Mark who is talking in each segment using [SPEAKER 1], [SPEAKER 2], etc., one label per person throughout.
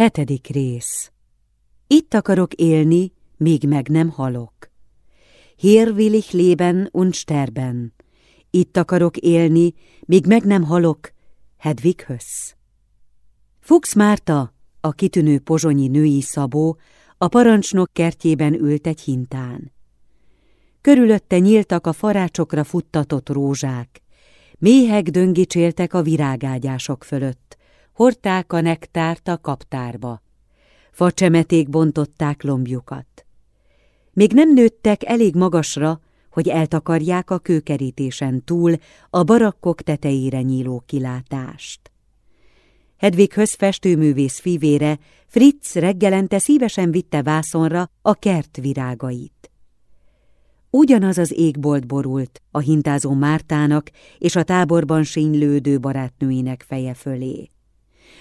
[SPEAKER 1] Hetedik rész Itt akarok élni, míg meg nem halok. Hier will ich leben und sterben. Itt akarok élni, míg meg nem halok, Hedvig Hösz. Fuchs Márta, a kitűnő pozsonyi női szabó, a parancsnok kertjében ült egy hintán. Körülötte nyíltak a farácsokra futtatott rózsák, méhek döngicséltek a virágágyások fölött, hordták a nektárt a kaptárba. Facsemeték bontották lombjukat. Még nem nőttek elég magasra, hogy eltakarják a kőkerítésen túl a barakkok tetejére nyíló kilátást. Hedvighöz festőművész fivére Fritz reggelente szívesen vitte vászonra a kert virágait. Ugyanaz az égbolt borult a hintázó Mártának és a táborban sínylődő barátnőinek feje fölé.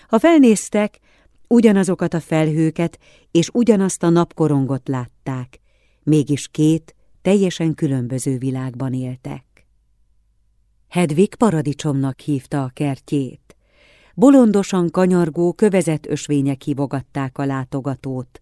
[SPEAKER 1] Ha felnéztek, ugyanazokat a felhőket és ugyanazt a napkorongot látták, mégis két teljesen különböző világban éltek. Hedvig paradicsomnak hívta a kertjét. Bolondosan kanyargó, kövezett ösvények hívogatták a látogatót,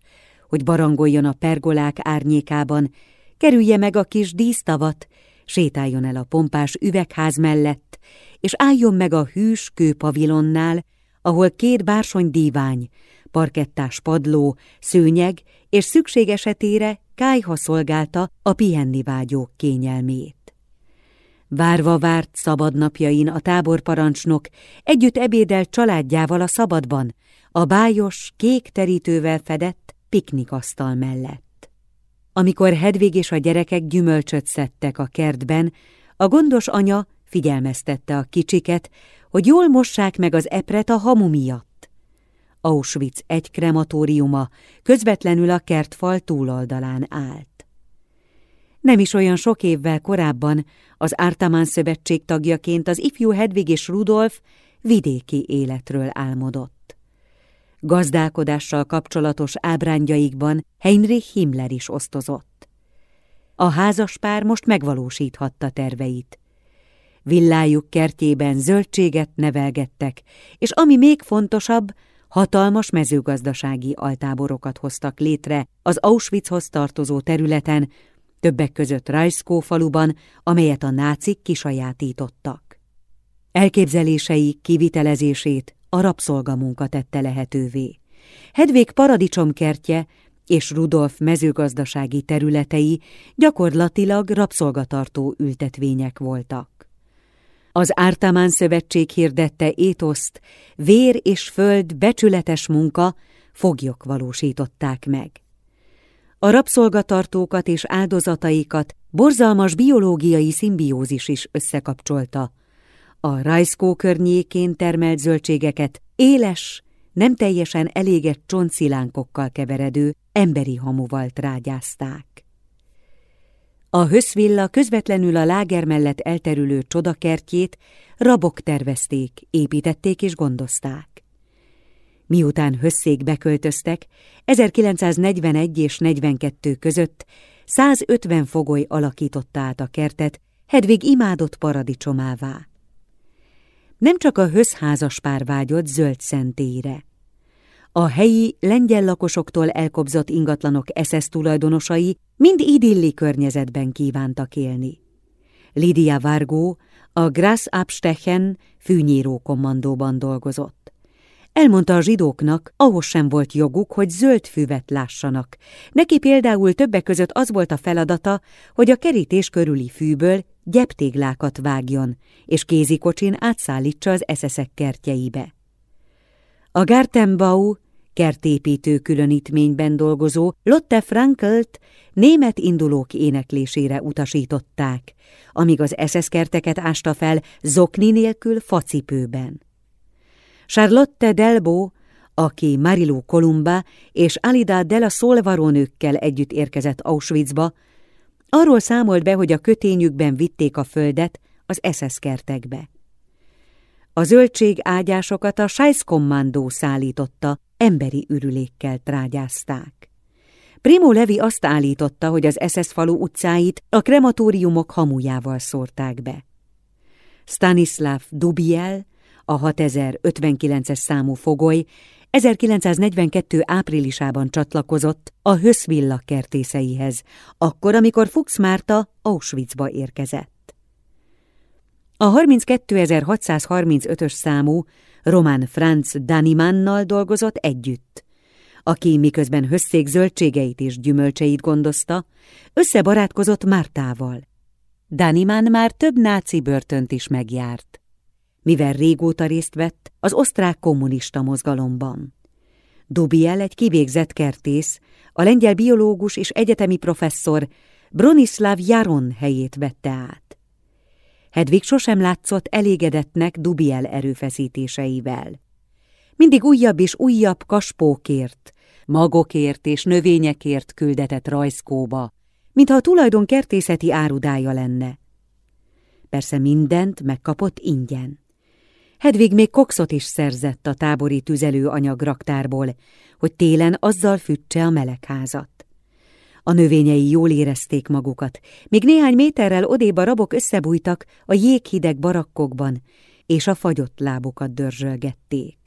[SPEAKER 1] hogy barangoljon a pergolák árnyékában, kerülje meg a kis dísztavat, sétáljon el a pompás üvegház mellett, és álljon meg a hűs kőpavilonnál, ahol két bársony dívány, parkettás padló, szőnyeg és szükség esetére kájha szolgálta a pihenni vágyók kényelmét. Várva várt szabadnapjain a táborparancsnok együtt ebédel családjával a szabadban, a bájos, kék terítővel fedett piknikasztal mellett. Amikor Hedvig és a gyerekek gyümölcsöt szedtek a kertben, a gondos anya figyelmeztette a kicsiket, hogy jól mossák meg az epret a hamu miatt. Auschwitz egy krematóriuma közvetlenül a kertfal túloldalán állt. Nem is olyan sok évvel korábban az Ártamán Szövetség tagjaként az ifjú Hedvig és Rudolf vidéki életről álmodott. Gazdálkodással kapcsolatos ábrándjaikban Heinrich Himmler is osztozott. A házaspár most megvalósíthatta terveit. Villájuk kertjében zöldséget nevelgettek, és ami még fontosabb, hatalmas mezőgazdasági altáborokat hoztak létre az Auschwitzhoz tartozó területen, többek között Rajszkó faluban, amelyet a nácik kisajátítottak. Elképzelései kivitelezését a rabszolgamunka tette lehetővé. Hedvég paradicsomkertje és Rudolf mezőgazdasági területei gyakorlatilag rabszolgatartó ültetvények voltak. Az Ártamán Szövetség hirdette étoszt, vér és föld becsületes munka, foglyok valósították meg. A rabszolgatartókat és áldozataikat borzalmas biológiai szimbiózis is összekapcsolta. A rajszkó környékén termelt zöldségeket éles, nem teljesen elégett csontszilánkokkal keveredő emberi hamuval trágyázták. A höszvilla közvetlenül a láger mellett elterülő csodakertjét rabok tervezték, építették és gondozták. Miután hösszék beköltöztek, 1941 és 42 között 150 fogoly alakította át a kertet, Hedvig imádott paradicsomává. Nem csak a höszházas pár vágyott zöld szentélyre. A helyi lengyel lakosoktól elkobzott ingatlanok SS tulajdonosai mind idilli környezetben kívántak élni. Lidia Vargó a Grass Abstechen fűnyíró kommandóban dolgozott. Elmondta a zsidóknak, ahhoz sem volt joguk, hogy zöld füvet lássanak. Neki például többek között az volt a feladata, hogy a kerítés körüli fűből gyeptéglákat vágjon, és kézikocsin átszállítsa az eszeszek kertjeibe. A Gartenbau kertépítő különítményben dolgozó Lotte Frankelt német indulók éneklésére utasították, amíg az eszeszkerteket ásta fel zokni nélkül facipőben. Charlotte Delbo, aki Marilu Columba és Alida Della Solvaro nőkkel együtt érkezett Auschwitzba, arról számolt be, hogy a kötényükben vitték a földet az eszeszkertekbe. A zöldség ágyásokat a Scheisskommandó szállította, emberi ürülékkel trágyázták. Primo Levi azt állította, hogy az SS falu utcáit a krematóriumok hamujával szórták be. Stanislav Dubiel, a 6059-es számú fogoly, 1942 áprilisában csatlakozott a Höszvilla kertészeihez, akkor, amikor Fuchs Márta Auschwitzba érkezett. A 32.635-ös számú Román Franz Danimannal dolgozott együtt, aki miközben hösszék zöldségeit és gyümölcseit gondozta, összebarátkozott Mártával. Daniman már több náci börtönt is megjárt, mivel régóta részt vett az osztrák kommunista mozgalomban. Dubiel egy kivégzett kertész, a lengyel biológus és egyetemi professzor Bronislav Jaron helyét vette át. Hedvig sosem látszott elégedettnek Dubiel erőfeszítéseivel. Mindig újabb és újabb kaspókért, magokért és növényekért küldetett rajzkóba, mintha a tulajdon kertészeti árudája lenne. Persze mindent megkapott ingyen. Hedvig még kokszot is szerzett a tábori tüzelőanyag raktárból, hogy télen azzal fűtse a melegházat. A növényei jól érezték magukat, még néhány méterrel odébb a rabok összebújtak a jéghideg barakkokban, és a fagyott lábukat dörzsölgették.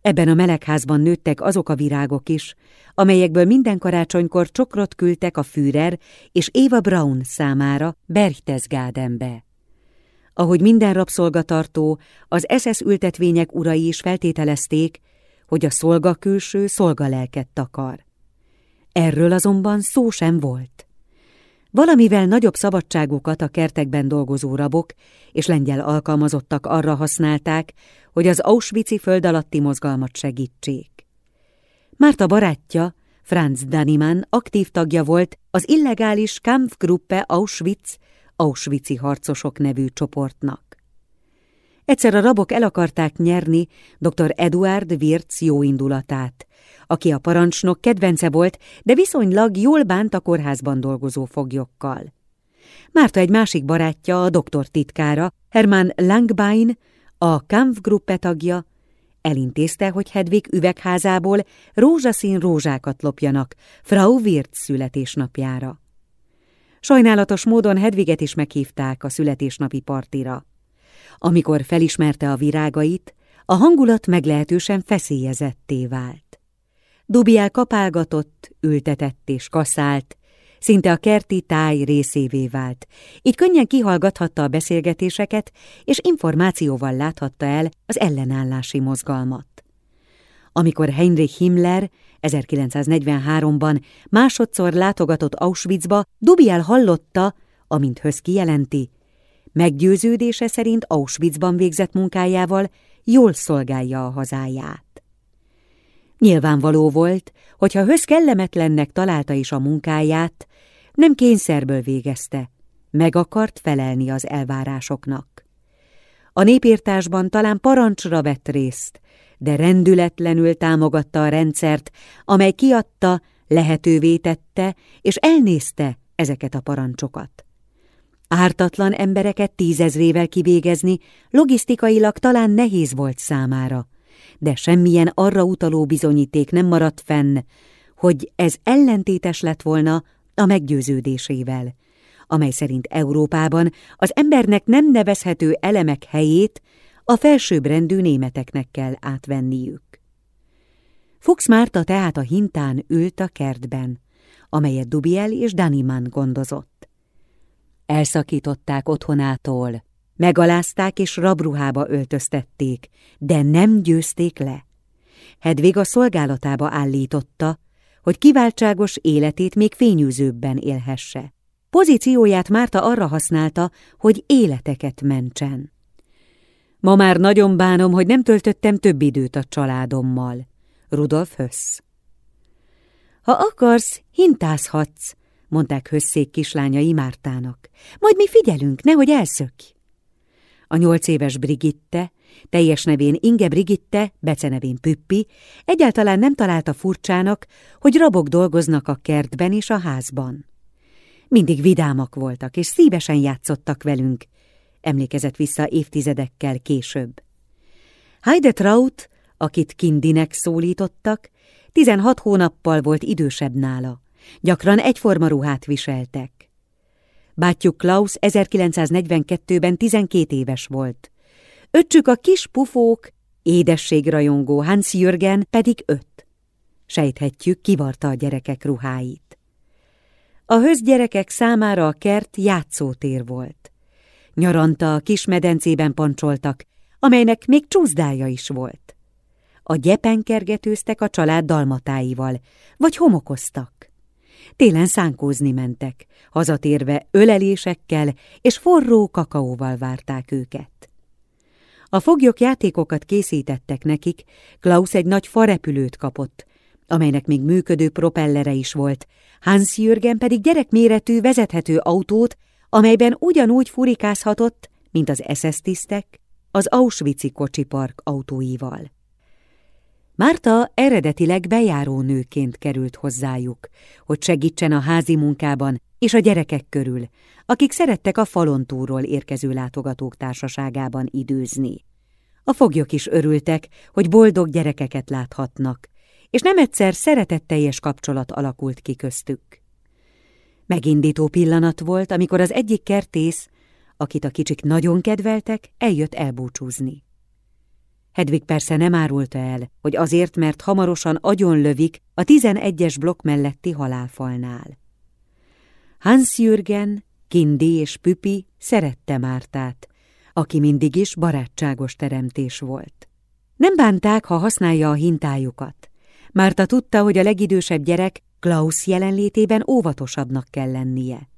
[SPEAKER 1] Ebben a melegházban nőttek azok a virágok is, amelyekből minden karácsonykor csokrot küldtek a Führer és Eva Braun számára Berchtesgadenbe. Ahogy minden rabszolgatartó, az SS ültetvények urai is feltételezték, hogy a szolga külső szolgalelket takar. Erről azonban szó sem volt. Valamivel nagyobb szabadságukat a kertekben dolgozó rabok és lengyel alkalmazottak arra használták, hogy az Auschwitz-i föld alatti mozgalmat segítsék. Márta barátja, Franz Daniman aktív tagja volt az illegális Kampfgruppe Auschwitz, Auschwitz-i harcosok nevű csoportnak. Egyszer a rabok el akarták nyerni dr. Eduard Wirtz jóindulatát, aki a parancsnok kedvence volt, de viszonylag jól bánt a kórházban dolgozó foglyokkal. Márta egy másik barátja, a doktor titkára, Hermann Langbein, a Kampfgruppe tagja, elintézte, hogy Hedvig üvegházából rózsaszín rózsákat lopjanak Frau Wirtz születésnapjára. Sajnálatos módon Hedviget is meghívták a születésnapi partira. Amikor felismerte a virágait, a hangulat meglehetősen feszélyezetté vált. Dubiel kapálgatott, ültetett és kaszált, szinte a kerti táj részévé vált. Így könnyen kihallgathatta a beszélgetéseket, és információval láthatta el az ellenállási mozgalmat. Amikor Heinrich Himmler 1943-ban másodszor látogatott Auschwitzba, Dubiel hallotta, amint Hösz kijelenti, meggyőződése szerint Auschwitzban végzett munkájával jól szolgálja a hazáját. Nyilvánvaló volt, hogy ha Hösz kellemetlennek találta is a munkáját, nem kényszerből végezte, meg akart felelni az elvárásoknak. A népírtásban talán parancsra vett részt, de rendületlenül támogatta a rendszert, amely kiadta, lehetővé tette és elnézte ezeket a parancsokat. Ártatlan embereket tízezrével kivégezni logisztikailag talán nehéz volt számára, de semmilyen arra utaló bizonyíték nem maradt fenn, hogy ez ellentétes lett volna a meggyőződésével, amely szerint Európában az embernek nem nevezhető elemek helyét a felsőbbrendű németeknek kell átvenniük. Fuchs Márta tehát a hintán ült a kertben, amelyet Dubiel és Daniman gondozott. Elszakították otthonától, megalázták és rabruhába öltöztették, de nem győzték le. Hedvig a szolgálatába állította, hogy kiváltságos életét még fényűzőbben élhesse. Pozícióját Márta arra használta, hogy életeket mentsen. Ma már nagyon bánom, hogy nem töltöttem több időt a családommal. Rudolf Hösz. Ha akarsz, hintázhatsz, mondták Hösszék kislányai Mártának. Majd mi figyelünk, nehogy elszökj. A nyolc éves Brigitte, teljes nevén Inge Brigitte, becenevén Püppi, egyáltalán nem találta furcsának, hogy rabok dolgoznak a kertben és a házban. Mindig vidámak voltak, és szívesen játszottak velünk, emlékezett vissza évtizedekkel később. Heide Traut, akit Kindinek szólítottak, tizenhat hónappal volt idősebb nála. Gyakran egyforma ruhát viseltek. Bátyjuk Klaus 1942-ben 12 éves volt. Öccsük a kis pufók édességrajongó Hans Jürgen pedig öt. Sejthetjük, kivarta a gyerekek ruháit. A gyerekek számára a kert játszótér volt. Nyaranta a kis medencében pancsoltak, amelynek még csúszdája is volt. A gyepen kergetőztek a család dalmatáival, vagy homokoztak. Télen szánkózni mentek, hazatérve ölelésekkel és forró kakaóval várták őket. A foglyok játékokat készítettek nekik, Klaus egy nagy farepülőt kapott, amelynek még működő propellere is volt, Hans Jürgen pedig gyerekméretű vezethető autót, amelyben ugyanúgy furikázhatott, mint az SS tisztek, az Auschwitz-i kocsipark autóival. Márta eredetileg bejáró nőként került hozzájuk, hogy segítsen a házi munkában és a gyerekek körül, akik szerettek a falontúról érkező látogatók társaságában időzni. A foglyok is örültek, hogy boldog gyerekeket láthatnak, és nem egyszer szeretetteljes kapcsolat alakult ki köztük. Megindító pillanat volt, amikor az egyik kertész, akit a kicsik nagyon kedveltek, eljött elbúcsúzni. Hedvig persze nem árulta el, hogy azért, mert hamarosan agyonlövik a tizenegyes blokk melletti halálfalnál. Hans Jürgen, Kindi és Püpi szerette Mártát, aki mindig is barátságos teremtés volt. Nem bánták, ha használja a hintájukat. Márta tudta, hogy a legidősebb gyerek Klaus jelenlétében óvatosabbnak kell lennie.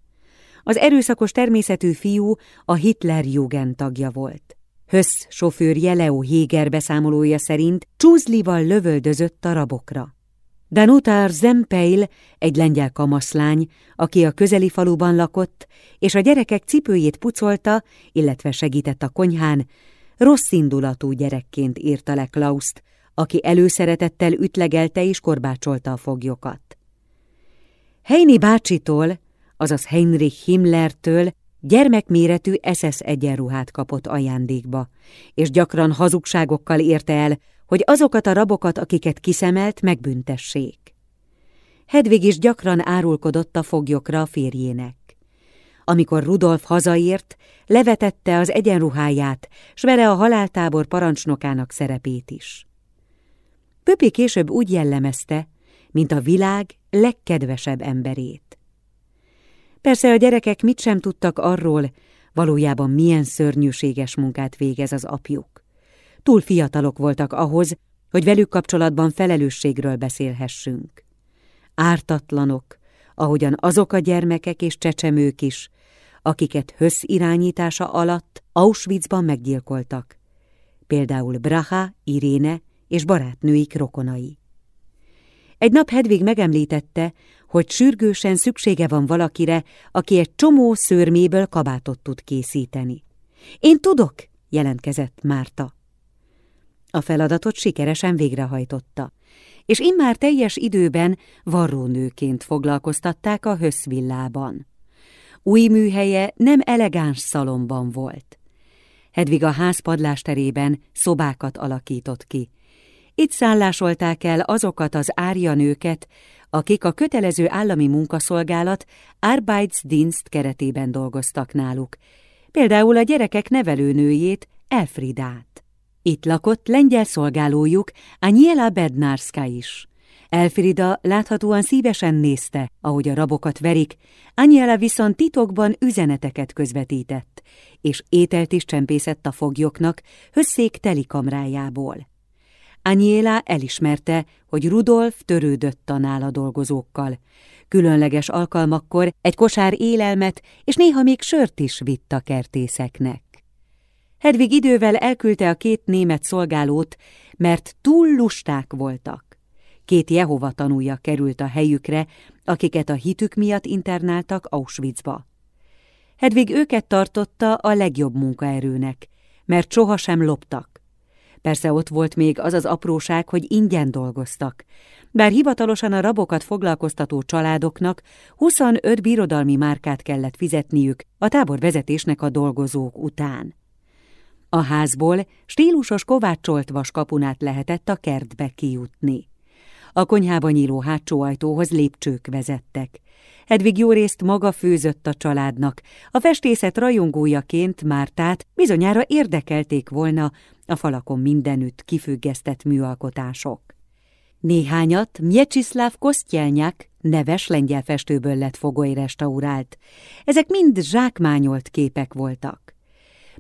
[SPEAKER 1] Az erőszakos természetű fiú a Hitler-Jugend tagja volt. Hösz sofőrje Leo Héger beszámolója szerint csúzlival lövöldözött a rabokra. Danutar Zempeil, egy lengyel kamaszlány, aki a közeli faluban lakott, és a gyerekek cipőjét pucolta, illetve segített a konyhán, rossz indulatú gyerekként írta le Klauszt, aki előszeretettel ütlegelte és korbácsolta a foglyokat. Heini bácsitól, azaz Heinrich Himmlertől gyermekméretű SS egyenruhát kapott ajándékba, és gyakran hazugságokkal érte el, hogy azokat a rabokat, akiket kiszemelt, megbüntessék. Hedvig is gyakran árulkodott a foglyokra a férjének. Amikor Rudolf hazaért, levetette az egyenruháját, s vele a haláltábor parancsnokának szerepét is. Pöpi később úgy jellemezte, mint a világ legkedvesebb emberét. Persze a gyerekek mit sem tudtak arról, valójában milyen szörnyűséges munkát végez az apjuk. Túl fiatalok voltak ahhoz, hogy velük kapcsolatban felelősségről beszélhessünk. Ártatlanok, ahogyan azok a gyermekek és csecsemők is, akiket Hösz irányítása alatt Auschwitzban meggyilkoltak, például Braha, Iréne és barátnőik rokonai. Egy nap Hedvig megemlítette, hogy sürgősen szüksége van valakire, aki egy csomó szőrméből kabátot tud készíteni. Én tudok, jelentkezett Márta. A feladatot sikeresen végrehajtotta, és immár teljes időben varrónőként foglalkoztatták a höszvillában. Új műhelye nem elegáns szalomban volt. Hedvig a ház padlásterében szobákat alakított ki. Itt szállásolták el azokat az árjanőket, akik a kötelező állami munkaszolgálat Arbeitsdienst keretében dolgoztak náluk, például a gyerekek nevelőnőjét, Elfridát. Itt lakott lengyel szolgálójuk, Aniela Bednarska is. Elfrida láthatóan szívesen nézte, ahogy a rabokat verik, Aniela viszont titokban üzeneteket közvetített, és ételt is csempészett a foglyoknak hösszék telikamrájából. Aniela elismerte, hogy Rudolf törődött a nála dolgozókkal. Különleges alkalmakkor egy kosár élelmet és néha még sört is vitt a kertészeknek. Hedvig idővel elküldte a két német szolgálót, mert túl lusták voltak. Két Jehova tanúja került a helyükre, akiket a hitük miatt internáltak Auschwitzba. Hedvig őket tartotta a legjobb munkaerőnek, mert sohasem loptak. Persze ott volt még az az apróság, hogy ingyen dolgoztak, bár hivatalosan a rabokat foglalkoztató családoknak 25 birodalmi márkát kellett fizetniük a tábor vezetésnek a dolgozók után. A házból stílusos kovácsolt vaskapunát lehetett a kertbe kijutni. A konyhába nyíló hátsó ajtóhoz lépcsők vezettek. Hedvig jó részt maga főzött a családnak. A festészet rajongójaként Mártát bizonyára érdekelték volna a falakon mindenütt kifüggesztett műalkotások. Néhányat Miecsiszláv Kosztjelnyák neves lengyel festőből lett fogoly restaurált. Ezek mind zsákmányolt képek voltak.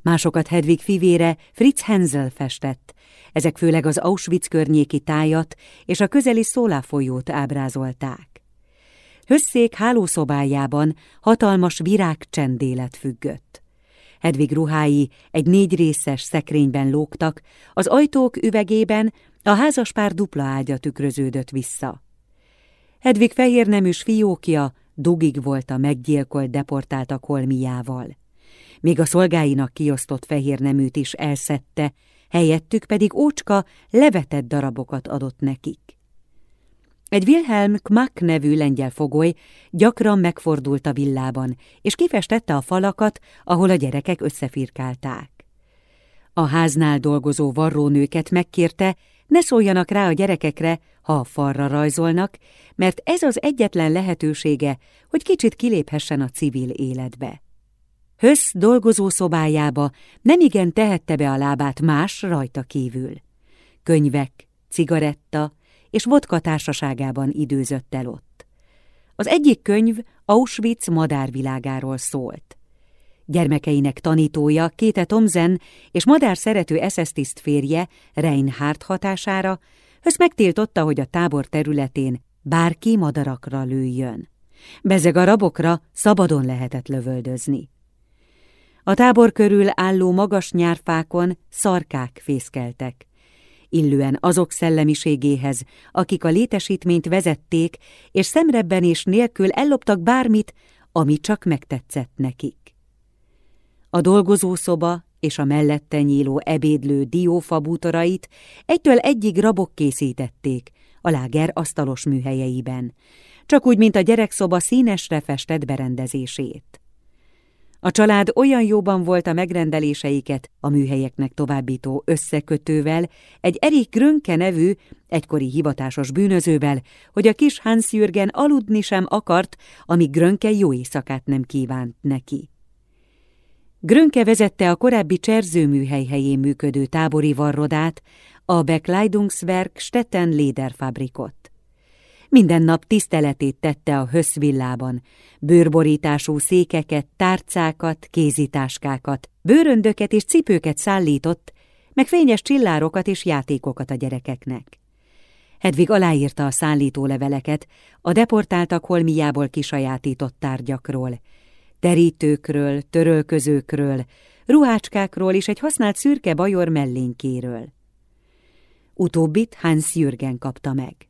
[SPEAKER 1] Másokat Hedvig fivére Fritz Hensel festett. Ezek főleg az Auschwitz környéki tájat és a közeli Szólá folyót ábrázolták. Hösszék hálószobájában hatalmas virág csendélet függött. Hedvig ruhái egy négy részes szekrényben lógtak, az ajtók üvegében a házaspár dupla ágya tükröződött vissza. Hedvig fehérneműs fiókja dugig volt a meggyilkolt deportáltak holmiával. Még a szolgáinak kiosztott fehérneműt is elszette, helyettük pedig ócska levetett darabokat adott nekik. Egy Wilhelm Kmack nevű lengyel fogoly gyakran megfordult a villában, és kifestette a falakat, ahol a gyerekek összefirkálták. A háznál dolgozó varrónőket megkérte, ne szóljanak rá a gyerekekre, ha a falra rajzolnak, mert ez az egyetlen lehetősége, hogy kicsit kiléphessen a civil életbe. Hösz dolgozó szobájába nemigen tehette be a lábát más rajta kívül. Könyvek, cigaretta és vodka társaságában időzött el ott. Az egyik könyv Auschwitz madárvilágáról szólt. Gyermekeinek tanítója Kéte Tomzen és madár szerető SS tiszt férje Reinhardt hatására Hösz megtiltotta, hogy a tábor területén bárki madarakra lőjön. Bezeg a rabokra szabadon lehetett lövöldözni. A tábor körül álló magas nyárfákon szarkák fészkeltek, illően azok szellemiségéhez, akik a létesítményt vezették, és szemrebbenés nélkül elloptak bármit, ami csak megtetszett nekik. A dolgozószoba és a mellette nyíló ebédlő diófa bútorait egytől egyig rabok készítették a láger asztalos műhelyeiben, csak úgy, mint a gyerekszoba színesre festett berendezését. A család olyan jóban volt a megrendeléseiket a műhelyeknek továbbító összekötővel, egy Erik Grönke nevű, egykori hivatásos bűnözővel, hogy a kis Hans Jürgen aludni sem akart, amíg Grönke jó éjszakát nem kívánt neki. Grönke vezette a korábbi cserzőműhely helyén működő tábori varrodát, a Bekleidungswerk Stetten Lederfabrikot. Minden nap tiszteletét tette a höszvillában, bőrborítású székeket, tárcákat, kézitáskákat, bőröndöket és cipőket szállított, meg fényes csillárokat és játékokat a gyerekeknek. Hedvig aláírta a szállító leveleket a deportáltak holmiából kisajátított tárgyakról, terítőkről, törölközőkről, ruhácskákról és egy használt szürke bajor mellénykéről. Utóbbit Hans Jürgen kapta meg.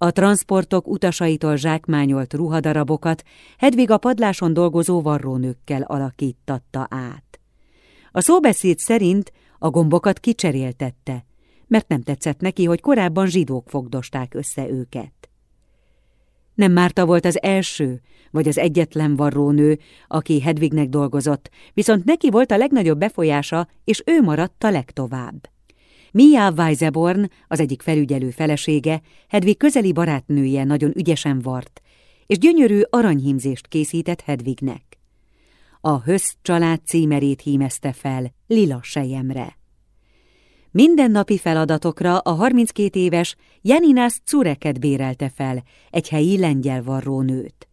[SPEAKER 1] A transportok utasaitól zsákmányolt ruhadarabokat Hedvig a padláson dolgozó varrónőkkel alakítatta át. A szóbeszéd szerint a gombokat kicseréltette, mert nem tetszett neki, hogy korábban zsidók fogdosták össze őket. Nem Márta volt az első, vagy az egyetlen varrónő, aki Hedvignek dolgozott, viszont neki volt a legnagyobb befolyása, és ő maradt a legtovább. Mia Weiseborn, az egyik felügyelő felesége, Hedvig közeli barátnője nagyon ügyesen vart, és gyönyörű aranyhímzést készített Hedvignek. A Hösz család címerét hímezte fel Lila sejemre. Mindennapi feladatokra a 32 éves Janinas Cureket bérelte fel, egy helyi lengyel varrónőt.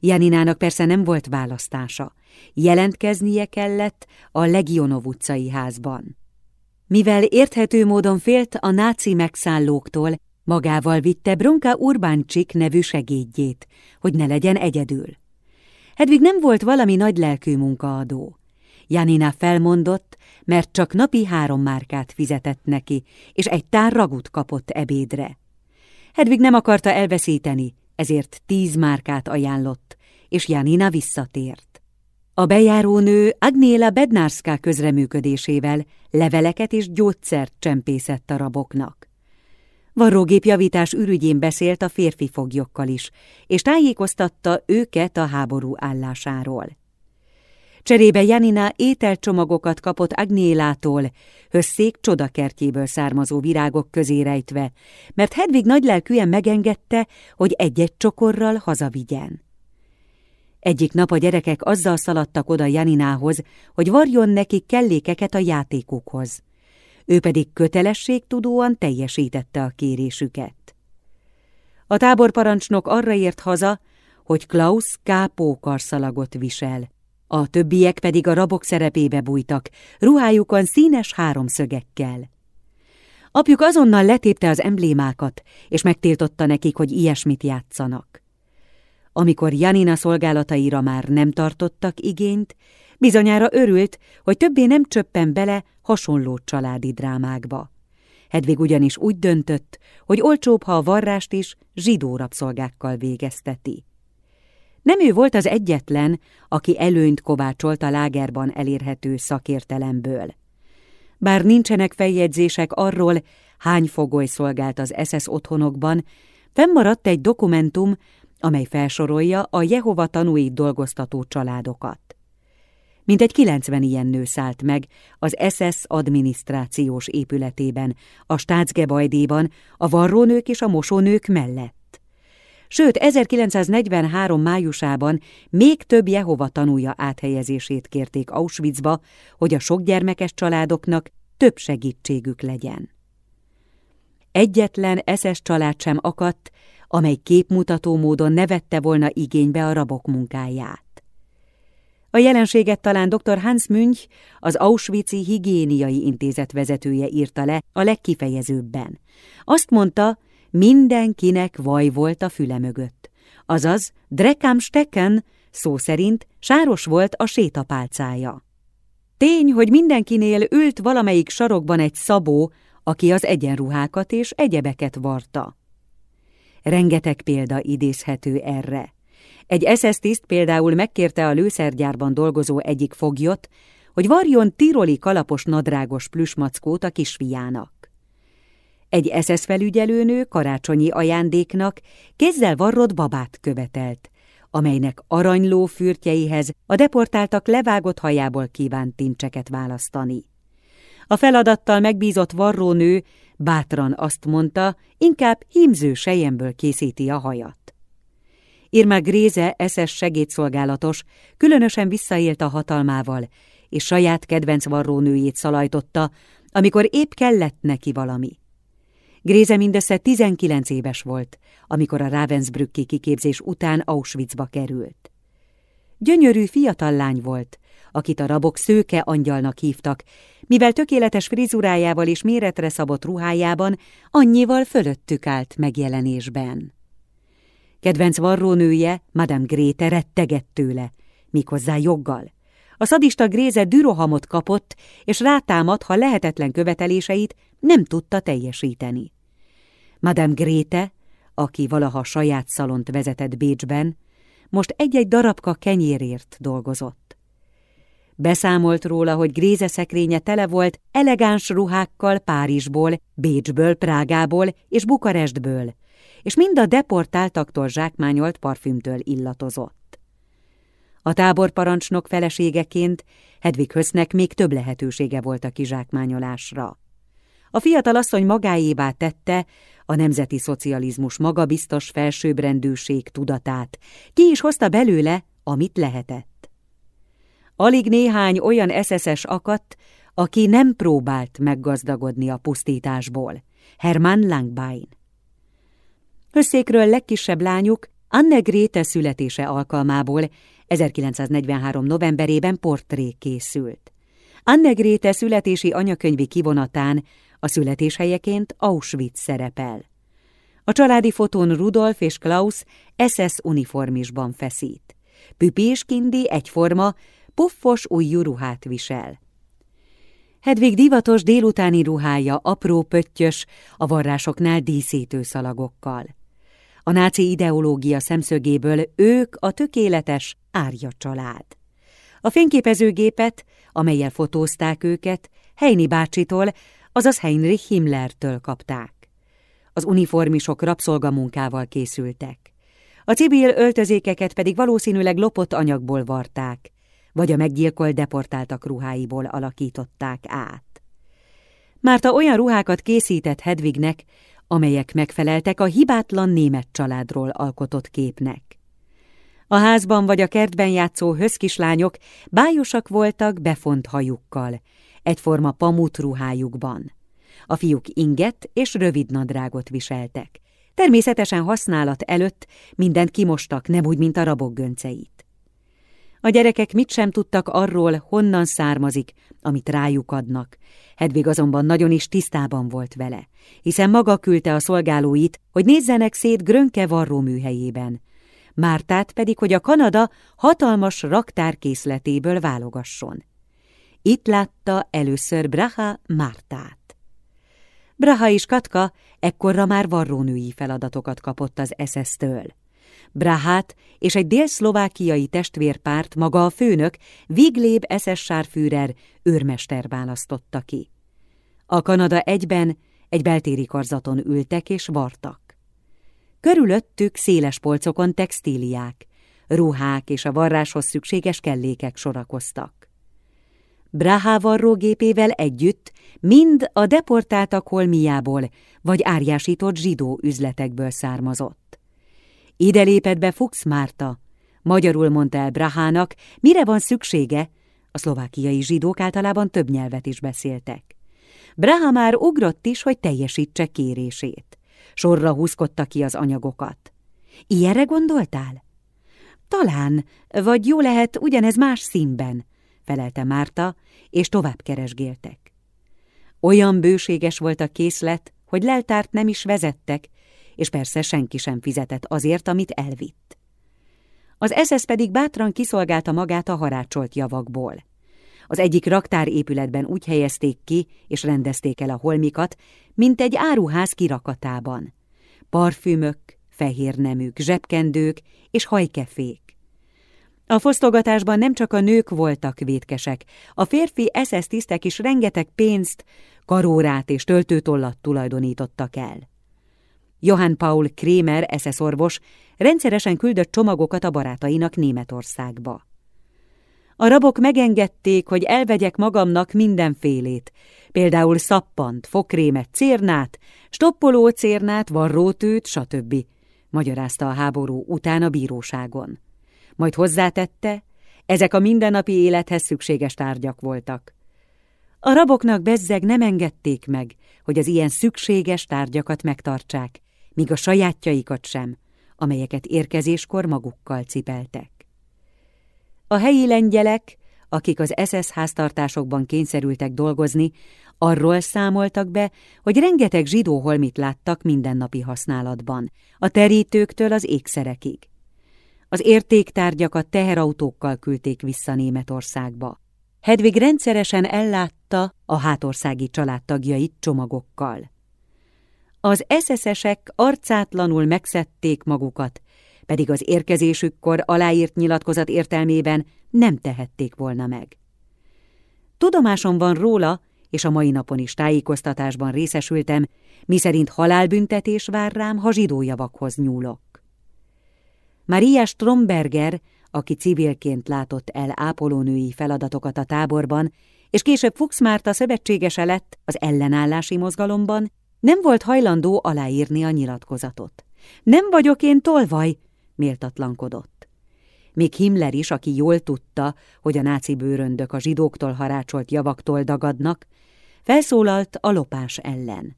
[SPEAKER 1] Janinának persze nem volt választása. Jelentkeznie kellett a Legionov utcai házban. Mivel érthető módon félt a náci megszállóktól, magával vitte Bronka Urbáncsik nevű segédjét, hogy ne legyen egyedül. Hedvig nem volt valami nagy lelkű munkaadó. Janina felmondott, mert csak napi három márkát fizetett neki, és egy tár ragut kapott ebédre. Hedvig nem akarta elveszíteni, ezért tíz márkát ajánlott, és Janina visszatért. A bejárónő Agnéla Bednárszká közreműködésével leveleket és gyógyszert csempészett a raboknak. Varrógépjavítás ürügyén beszélt a férfi foglyokkal is, és tájékoztatta őket a háború állásáról. Cserébe Janina ételcsomagokat kapott Agnélától, hösszék csodakertjéből származó virágok közé rejtve, mert Hedvig nagylelkűen megengedte, hogy egy-egy csokorral hazavigyen. Egyik nap a gyerekek azzal szaladtak oda Janinához, hogy varjon nekik kellékeket a játékukhoz. Ő pedig kötelességtudóan teljesítette a kérésüket. A táborparancsnok arra ért haza, hogy Klaus kápó karszalagot visel. A többiek pedig a rabok szerepébe bújtak, ruhájukon színes háromszögekkel. Apjuk azonnal letépte az emblémákat, és megtiltotta nekik, hogy ilyesmit játszanak. Amikor Janina szolgálataira már nem tartottak igényt, bizonyára örült, hogy többé nem csöppen bele hasonló családi drámákba. Hedvig ugyanis úgy döntött, hogy olcsóbb, ha a varrást is zsidó rabszolgákkal végezteti. Nem ő volt az egyetlen, aki előnyt kovácsolt a lágerban elérhető szakértelemből. Bár nincsenek feljegyzések arról, hány fogoly szolgált az SS otthonokban, fennmaradt egy dokumentum, amely felsorolja a Jehova tanúit dolgoztató családokat. Mintegy 90 ilyen nő szállt meg az SS adminisztrációs épületében, a Staatsgebäudéban, a varrónők és a mosónők mellett. Sőt, 1943 májusában még több Jehova tanúja áthelyezését kérték Auschwitzba, hogy a sokgyermekes családoknak több segítségük legyen. Egyetlen eszes család sem akadt, amely képmutató módon nevette volna igénybe a rabok munkáját. A jelenséget talán dr. Hans Münch, az Auschwitz-i Higiéniai Intézet vezetője írta le a legkifejezőbben. Azt mondta, mindenkinek vaj volt a füle mögött. Azaz, Drekam Stecken szó szerint sáros volt a sétapálcája. Tény, hogy mindenkinél ült valamelyik sarokban egy szabó, aki az egyenruhákat és egyebeket varta. Rengeteg példa idézhető erre. Egy SS tiszt például megkérte a lőszergyárban dolgozó egyik foglyot, hogy varjon tiroli kalapos nadrágos plüsmackót a kisfiának. Egy SS felügyelőnő karácsonyi ajándéknak kézzel varrott babát követelt, amelynek aranyló fürtjeihez a deportáltak levágott hajából kívánt tincseket választani. A feladattal megbízott varrónő bátran azt mondta, inkább hímző sejemből készíti a hajat. Irma Gréze SS segédszolgálatos különösen visszaélt a hatalmával, és saját kedvenc varrónőjét szalajtotta, amikor épp kellett neki valami. Gréze mindössze 19 éves volt, amikor a Ravensbrücki kiképzés után Auschwitzba került. Gyönyörű fiatal lány volt, akit a rabok szőke angyalnak hívtak, mivel tökéletes frizurájával és méretre szabott ruhájában annyival fölöttük állt megjelenésben. Kedvenc varrónője, Madame Gréte rettegett tőle, méghozzá joggal. A szadista Gréze dürohamot kapott, és rátámad, ha lehetetlen követeléseit nem tudta teljesíteni. Madame Gréte, aki valaha saját szalont vezetett Bécsben, most egy-egy darabka kenyérért dolgozott. Beszámolt róla, hogy Gréze szekrénye tele volt elegáns ruhákkal Párizsból, Bécsből, Prágából és Bukarestből, és mind a deportáltaktól zsákmányolt parfümtől illatozott. A táborparancsnok feleségeként Hedvig Hösznek még több lehetősége volt a kizsákmányolásra. A fiatal asszony magáévá tette a nemzeti szocializmus magabiztos felsőbbrendűség tudatát, ki is hozta belőle, amit lehetett. Alig néhány olyan SZSZ akadt, aki nem próbált meggazdagodni a pusztításból. Hermann Langbein. Összékről legkisebb lányuk Anne Gréte születése alkalmából 1943. novemberében portré készült. Anne Gréte születési anyakönyvi kivonatán a születéshelyeként Auschwitz szerepel. A családi fotón Rudolf és Klaus SS uniformisban feszít. Püpi és Kindi egyforma, puffos új ruhát visel. Hedvig divatos délutáni ruhája apró pöttyös, a varrásoknál díszítő szalagokkal. A náci ideológia szemszögéből ők a tökéletes árja család. A fényképezőgépet, amelyel fotózták őket, Heini bácsitól, azaz Heinrich Himmlertől kapták. Az uniformisok rabszolgamunkával készültek. A civil öltözékeket pedig valószínűleg lopott anyagból varták, vagy a meggyilkolt deportáltak ruháiból alakították át. Márta olyan ruhákat készített Hedvignek, amelyek megfeleltek a hibátlan német családról alkotott képnek. A házban vagy a kertben játszó höszkislányok bájosak voltak befont hajukkal, egyforma pamut ruhájukban. A fiúk inget és rövid nadrágot viseltek. Természetesen használat előtt mindent kimostak, nem úgy, mint a rabok gönceit. A gyerekek mit sem tudtak arról, honnan származik, amit rájuk adnak. Hedvig azonban nagyon is tisztában volt vele, hiszen maga küldte a szolgálóit, hogy nézzenek szét Grönke varróműhelyében. Mártát pedig, hogy a Kanada hatalmas raktárkészletéből válogasson. Itt látta először Braha Mártát. Braha és Katka ekkorra már varrónői feladatokat kapott az SS-től. Brahát és egy dél-szlovákiai testvérpárt maga a főnök, Vigléb SS Sárfűrer, őrmester választotta ki. A Kanada egyben egy beltéri karzaton ültek és vartak. Körülöttük széles polcokon textíliák, ruhák és a varráshoz szükséges kellékek sorakoztak. Braha varrógépével együtt mind a deportáltak holmiából vagy árjásított zsidó üzletekből származott. Ide lépett be Fuchs Márta, magyarul mondta el Brahának, mire van szüksége, a szlovákiai zsidók általában több nyelvet is beszéltek. Braha már ugrott is, hogy teljesítse kérését. Sorra húzkodta ki az anyagokat. Ilyenre gondoltál? Talán, vagy jó lehet ugyanez más színben, felelte Márta, és tovább keresgéltek. Olyan bőséges volt a készlet, hogy leltárt nem is vezettek, és persze senki sem fizetett azért, amit elvitt. Az SS pedig bátran kiszolgálta magát a harácsolt javakból. Az egyik raktárépületben úgy helyezték ki és rendezték el a holmikat, mint egy áruház kirakatában. Parfümök, fehér neműk, zsebkendők és hajkefék. A fosztogatásban nem csak a nők voltak vétkesek, a férfi SS tisztek is rengeteg pénzt, karórát és töltőtollat tulajdonítottak el. Johann Paul Krémer, SS orvos, rendszeresen küldött csomagokat a barátainak Németországba. A rabok megengedték, hogy elvegyek magamnak mindenfélét, például szappant, fokrémet, cérnát, stoppoló cérnát, varrótőt, stb., magyarázta a háború után a bíróságon. Majd hozzátette, ezek a mindennapi élethez szükséges tárgyak voltak. A raboknak bezzeg nem engedték meg, hogy az ilyen szükséges tárgyakat megtartsák, míg a sajátjaikat sem, amelyeket érkezéskor magukkal cipeltek. A helyi lengyelek, akik az SS háztartásokban kényszerültek dolgozni, arról számoltak be, hogy rengeteg zsidó holmit láttak mindennapi használatban, a terítőktől az ékszerekig. Az értéktárgyakat teherautókkal küldték vissza Németországba. Hedvig rendszeresen ellátta a hátországi családtagjait csomagokkal. Az eszeszesek arcátlanul megszedték magukat, pedig az érkezésükkor aláírt nyilatkozat értelmében nem tehették volna meg. Tudomásom van róla, és a mai napon is tájékoztatásban részesültem, miszerint halálbüntetés vár rám, ha zsidójavakhoz nyúlok. Maria Stromberger, aki civilként látott el ápolónői feladatokat a táborban, és később Fuchs Márta szövetségese lett az ellenállási mozgalomban, nem volt hajlandó aláírni a nyilatkozatot. Nem vagyok én tolvaj, méltatlankodott. Még Himmler is, aki jól tudta, hogy a náci bőröndök a zsidóktól harácsolt javaktól dagadnak, felszólalt a lopás ellen.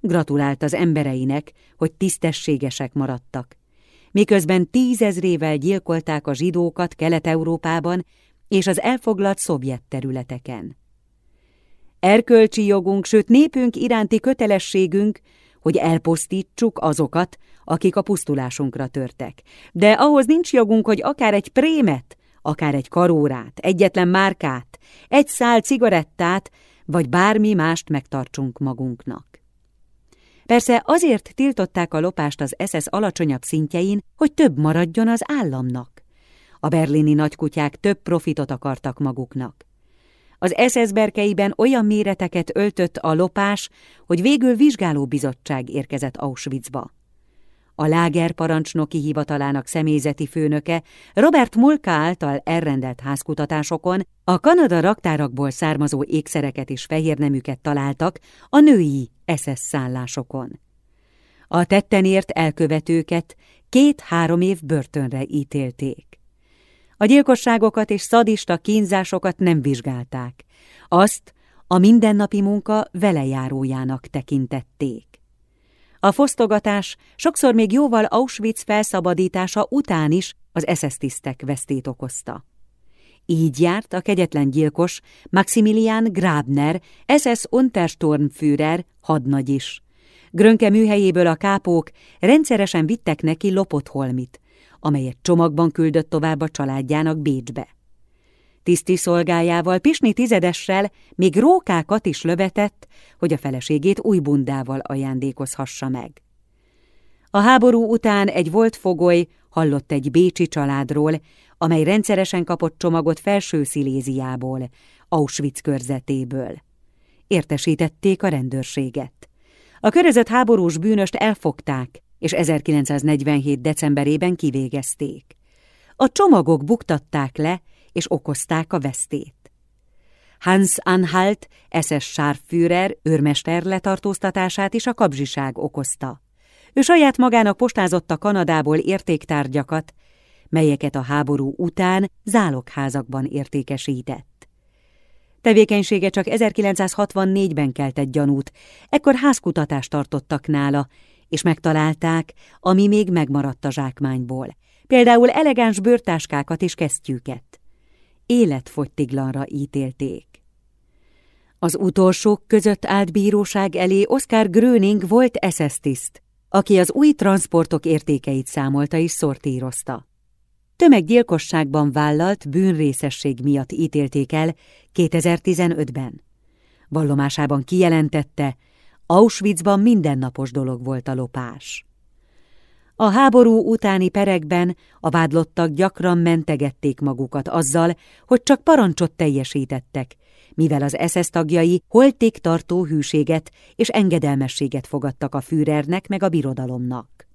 [SPEAKER 1] Gratulált az embereinek, hogy tisztességesek maradtak, miközben tízezrével gyilkolták a zsidókat Kelet-Európában és az elfoglalt szovjet területeken. Erkölcsi jogunk, sőt népünk iránti kötelességünk, hogy elpusztítsuk azokat, akik a pusztulásunkra törtek. De ahhoz nincs jogunk, hogy akár egy prémet, akár egy karórát, egyetlen márkát, egy szál cigarettát, vagy bármi mást megtartsunk magunknak. Persze azért tiltották a lopást az SS alacsonyabb szintjein, hogy több maradjon az államnak. A berlini nagykutyák több profitot akartak maguknak. Az SS berkeiben olyan méreteket öltött a lopás, hogy végül vizsgálóbizottság érkezett Auschwitzba. A láger parancsnoki hivatalának személyzeti főnöke Robert Mulka által elrendelt házkutatásokon a Kanada raktárakból származó ékszereket és fehérneműket találtak a női SS szállásokon. A tettenért elkövetőket két-három év börtönre ítélték. A gyilkosságokat és szadista kínzásokat nem vizsgálták. Azt a mindennapi munka velejárójának tekintették. A fosztogatás sokszor még jóval Auschwitz felszabadítása után is az SS tisztek vesztét okozta. Így járt a kegyetlen gyilkos Maximilian Grabner, SS Untersturmführer hadnagy is. Grönke műhelyéből a kápók rendszeresen vittek neki lopott holmit, amelyet csomagban küldött tovább a családjának Bécsbe. Tiszti szolgájával, Pisni tizedessel még rókákat is lövetett, hogy a feleségét új bundával ajándékozhassa meg. A háború után egy volt fogoly hallott egy bécsi családról, amely rendszeresen kapott csomagot felső Sziléziából, Auschwitz körzetéből. Értesítették a rendőrséget. A körözött háborús bűnöst elfogták, és 1947. decemberében kivégezték. A csomagok buktatták le, és okozták a vesztét. Hans Anhalt, SS Scharführer, őrmester letartóztatását is a kapzsiság okozta. Ő saját magának postázott Kanadából értéktárgyakat, melyeket a háború után zálogházakban értékesített. Tevékenysége csak 1964-ben keltett gyanút, ekkor házkutatást tartottak nála, és megtalálták, ami még megmaradt a zsákmányból, például elegáns bőrtáskákat és kesztyűket. Életfogytiglanra ítélték. Az utolsók között állt bíróság elé Oscar Gröning volt SS tiszt, aki az új transportok értékeit számolta és szortírozta. Tömeggyilkosságban vállalt bűnrészesség miatt ítélték el 2015-ben. Vallomásában kijelentette, Auschwitzban mindennapos dolog volt a lopás. A háború utáni perekben a vádlottak gyakran mentegették magukat azzal, hogy csak parancsot teljesítettek, mivel az SS tagjai holtig tartó hűséget és engedelmességet fogadtak a Führernek meg a birodalomnak.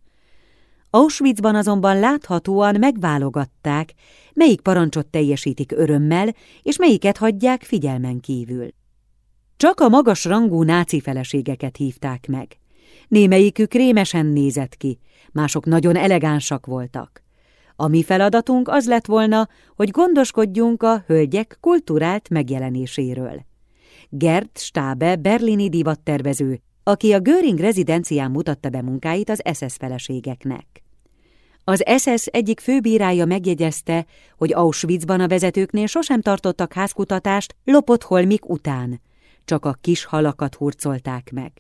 [SPEAKER 1] Auschwitzban azonban láthatóan megválogatták, melyik parancsot teljesítik örömmel, és melyiket hagyják figyelmen kívül. Csak a magas rangú náci feleségeket hívták meg. Némelyikük rémesen nézett ki, mások nagyon elegánsak voltak. A mi feladatunk az lett volna, hogy gondoskodjunk a hölgyek kulturált megjelenéséről. Gerd Stabe, berlini divattervező, aki a Göring rezidencián mutatta be munkáit az SS feleségeknek. Az SS egyik főbírája megjegyezte, hogy Auschwitzban a vezetőknél sosem tartottak házkutatást lopott holmik után, csak a kis halakat hurcolták meg.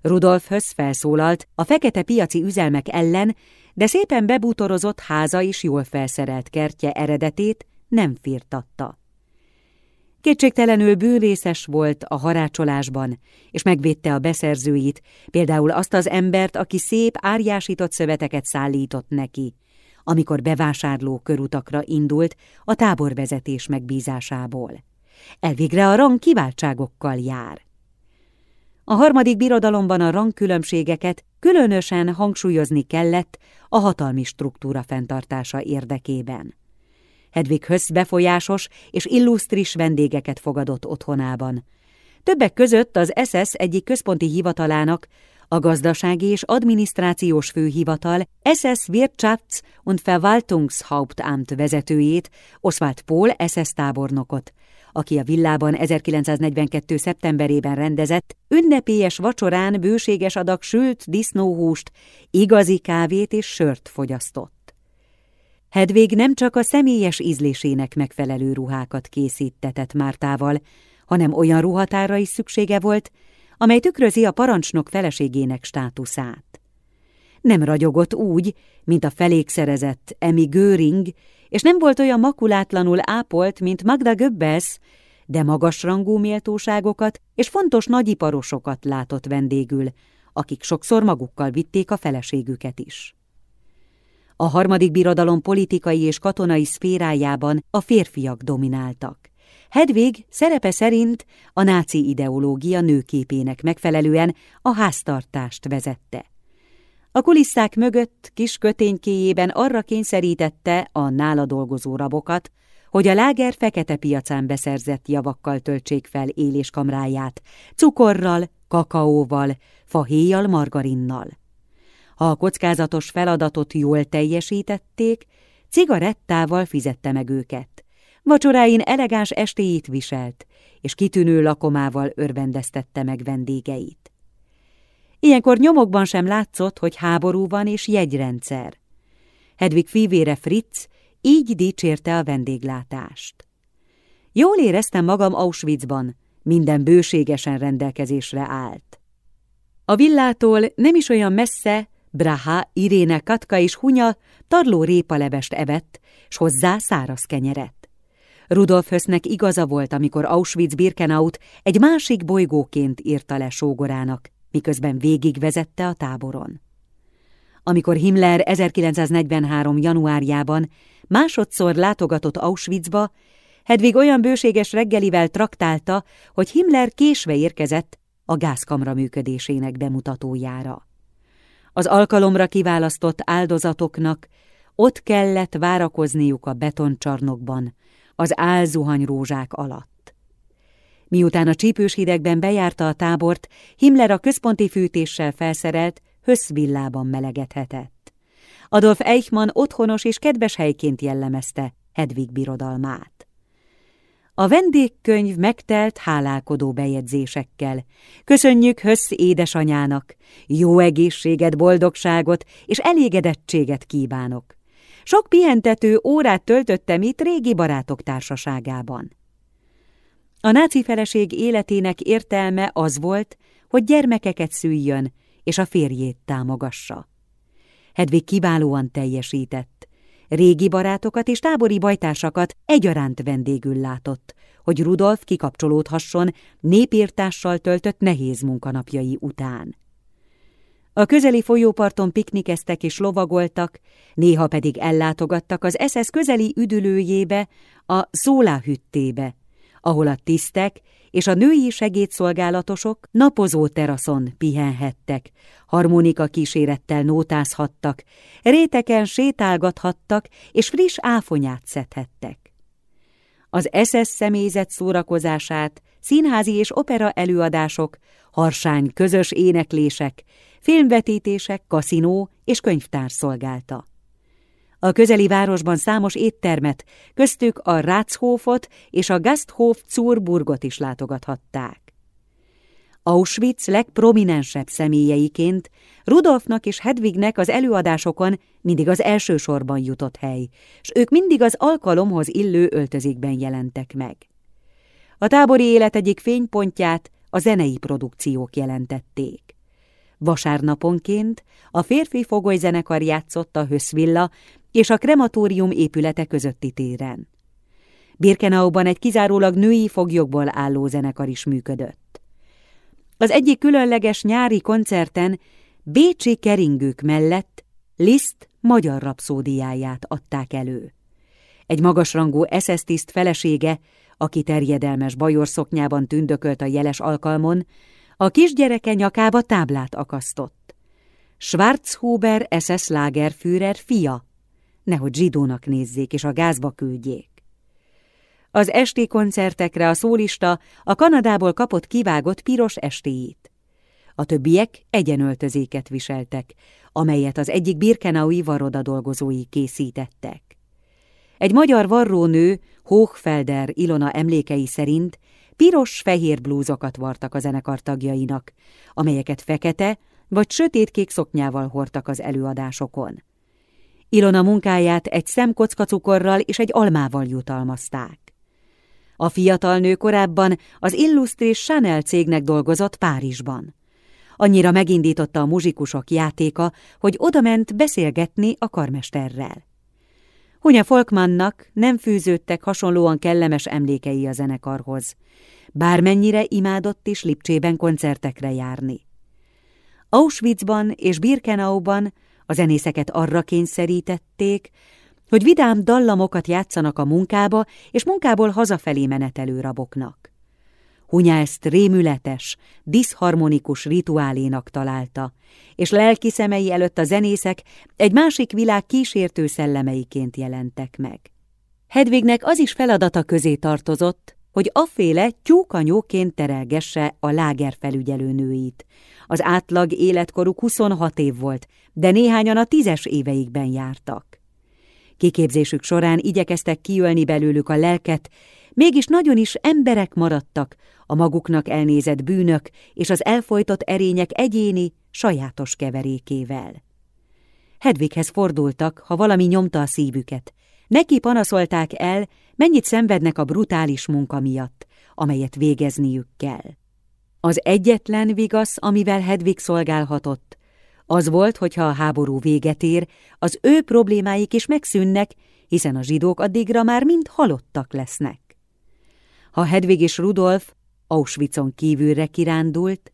[SPEAKER 1] Rudolf Hösz felszólalt a fekete piaci üzelmek ellen, de szépen bebútorozott háza és jól felszerelt kertje eredetét nem firtatta. Kétségtelenül bőrészes volt a harácsolásban, és megvédte a beszerzőit, például azt az embert, aki szép, árjásított szöveteket szállított neki, amikor bevásárló körutakra indult a táborvezetés megbízásából. Elvégre a rang kiváltságokkal jár. A harmadik birodalomban a rangkülönbségeket különösen hangsúlyozni kellett a hatalmi struktúra fenntartása érdekében. Hedvig Hösz befolyásos és illusztris vendégeket fogadott otthonában. Többek között az SS egyik központi hivatalának, a gazdasági és adminisztrációs főhivatal SS Wirtschafts- und Verwaltungshauptamt vezetőjét, Oswald Pohl SS tábornokot, aki a villában 1942. szeptemberében rendezett, ünnepélyes vacsorán bőséges adag sült disznóhúst, igazi kávét és sört fogyasztott. Hedvég nem csak a személyes ízlésének megfelelő ruhákat készítetett Mártával, hanem olyan ruhatára is szüksége volt, amely tükrözi a parancsnok feleségének státuszát. Nem ragyogott úgy, mint a felékszerezett Emi Göring, és nem volt olyan makulátlanul ápolt, mint Magda Göbbels, de magasrangú méltóságokat és fontos nagyiparosokat látott vendégül, akik sokszor magukkal vitték a feleségüket is. A harmadik birodalom politikai és katonai szférájában a férfiak domináltak. Hedvig szerepe szerint a náci ideológia nőképének megfelelően a háztartást vezette. A kulisszák mögött kis köténykéjében arra kényszerítette a nála dolgozó rabokat, hogy a láger fekete piacán beszerzett javakkal töltsék fel éléskamráját, cukorral, kakaóval, fahéjjal, margarinnal. Ha a kockázatos feladatot jól teljesítették, cigarettával fizette meg őket. Vacsoráin elegáns estéit viselt, és kitűnő lakomával örvendeztette meg vendégeit. Ilyenkor nyomokban sem látszott, hogy háború van és jegyrendszer. Hedvig fivére Fritz így dicsérte a vendéglátást. Jól éreztem magam Auschwitzban, minden bőségesen rendelkezésre állt. A villától nem is olyan messze Braha, Iréne, Katka és Hunya tarló répalevest evett, s hozzá száraz kenyeret. Rudolf Hösznek igaza volt, amikor Auschwitz-Birkenaut egy másik bolygóként írta le sógorának, miközben végigvezette a táboron. Amikor Himmler 1943. januárjában másodszor látogatott Auschwitzba, Hedvig olyan bőséges reggelivel traktálta, hogy Himmler késve érkezett a gázkamra működésének bemutatójára. Az alkalomra kiválasztott áldozatoknak ott kellett várakozniuk a betoncsarnokban, az álzuhanyrózsák alatt. Miután a csípős hidegben bejárta a tábort, Himmler a központi fűtéssel felszerelt höszvillában melegedhetett. Adolf Eichmann otthonos és kedves helyként jellemezte Hedvig birodalmát. A vendégkönyv megtelt hálálkodó bejegyzésekkel. Köszönjük Hösz édesanyának, jó egészséget, boldogságot és elégedettséget kívánok. Sok pihentető órát töltöttem itt régi barátok társaságában. A náci feleség életének értelme az volt, hogy gyermekeket szüljön, és a férjét támogassa. Hedvig kiválóan teljesített. Régi barátokat és tábori bajtársakat egyaránt vendégül látott, hogy Rudolf kikapcsolódhasson népírtással töltött nehéz munkanapjai után. A közeli folyóparton piknikeztek és lovagoltak, néha pedig ellátogattak az SS közeli üdülőjébe, a szóláhüttébe, ahol a tisztek és a női segédszolgálatosok napozó teraszon pihenhettek, harmonika kísérettel nótázhattak, réteken sétálgathattak és friss áfonyát szedhettek. Az SS személyzet szórakozását színházi és opera előadások, harsány közös éneklések, filmvetítések, kaszinó és könyvtár szolgálta. A közeli városban számos éttermet, köztük a Ratshofot és a Gasthof Zurburgot is látogathatták. Auschwitz legprominensebb személyeiként Rudolfnak és Hedwignek az előadásokon mindig az első sorban jutott hely, és ők mindig az alkalomhoz illő öltözékben jelentek meg. A tábori élet egyik fénypontját a zenei produkciók jelentették. Vasárnaponként a férfi fogolyzenekar játszott a Höszvilla és a krematórium épülete közötti téren. Birkenauban egy kizárólag női foglyokból álló zenekar is működött. Az egyik különleges nyári koncerten Bécsi keringők mellett Liszt magyar rapszódiáját adták elő. Egy magasrangú SS tiszt felesége, aki terjedelmes bajorszoknyában tündökölt a jeles alkalmon, a kisgyereke nyakába táblát akasztott. Schwarzhuber SS Lagerführer fia, nehogy zsidónak nézzék és a gázba küldjék. Az esti koncertekre a szólista a Kanadából kapott kivágott piros estéjét. A többiek egyenöltözéket viseltek, amelyet az egyik birkenaui varoda dolgozói készítettek. Egy magyar varrónő, Hochfelder Ilona emlékei szerint piros-fehér blúzokat vartak a zenekar tagjainak, amelyeket fekete vagy sötétkék szoknyával hordtak az előadásokon. Ilona munkáját egy szemkocka cukorral és egy almával jutalmazták. A fiatal nő korábban az Illustris Chanel cégnek dolgozott Párizsban. Annyira megindította a muzsikusok játéka, hogy odament beszélgetni a karmesterrel. Hunya Folkmannak nem fűződtek hasonlóan kellemes emlékei a zenekarhoz, bármennyire imádott is Lipcsében koncertekre járni. Auschwitzban és Birkenauban a zenészeket arra kényszerítették, hogy vidám dallamokat játszanak a munkába és munkából hazafelé menetelő raboknak. Hunya ezt rémületes, diszharmonikus rituálénak találta, és lelki szemei előtt a zenészek egy másik világ kísértő szellemeiként jelentek meg. Hedvignek az is feladata közé tartozott, hogy aféle tyúkanyóként terelgesse a láger felügyelőnőit. Az átlag életkoruk 26 év volt, de néhányan a tízes éveikben jártak. Kiképzésük során igyekeztek kiölni belőlük a lelket, mégis nagyon is emberek maradtak, a maguknak elnézett bűnök és az elfolytott erények egyéni, sajátos keverékével. Hedvighez fordultak, ha valami nyomta a szívüket. Neki panaszolták el, mennyit szenvednek a brutális munka miatt, amelyet végezniük kell. Az egyetlen vigasz, amivel Hedvig szolgálhatott, az volt, hogyha a háború véget ér, az ő problémáik is megszűnnek, hiszen a zsidók addigra már mind halottak lesznek. Ha Hedvig és Rudolf Auschwitzon kívülre kirándult,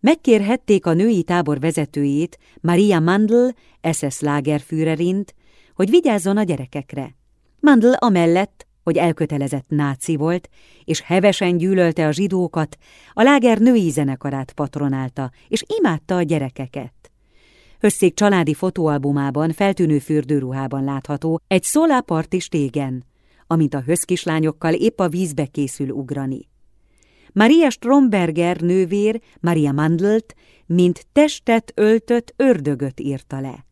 [SPEAKER 1] megkérhették a női tábor vezetőjét, Maria Mandl, SS Lagerführerint, hogy vigyázzon a gyerekekre. Mandl amellett, hogy elkötelezett náci volt, és hevesen gyűlölte a zsidókat, a láger női zenekarát patronálta, és imádta a gyerekeket. Összék családi fotóalbumában feltűnő fürdőruhában látható egy szóláparti stégen, amint a höszkislányokkal épp a vízbe készül ugrani. Maria Stromberger nővér Maria Mandelt, mint testet öltött ördögöt írta le.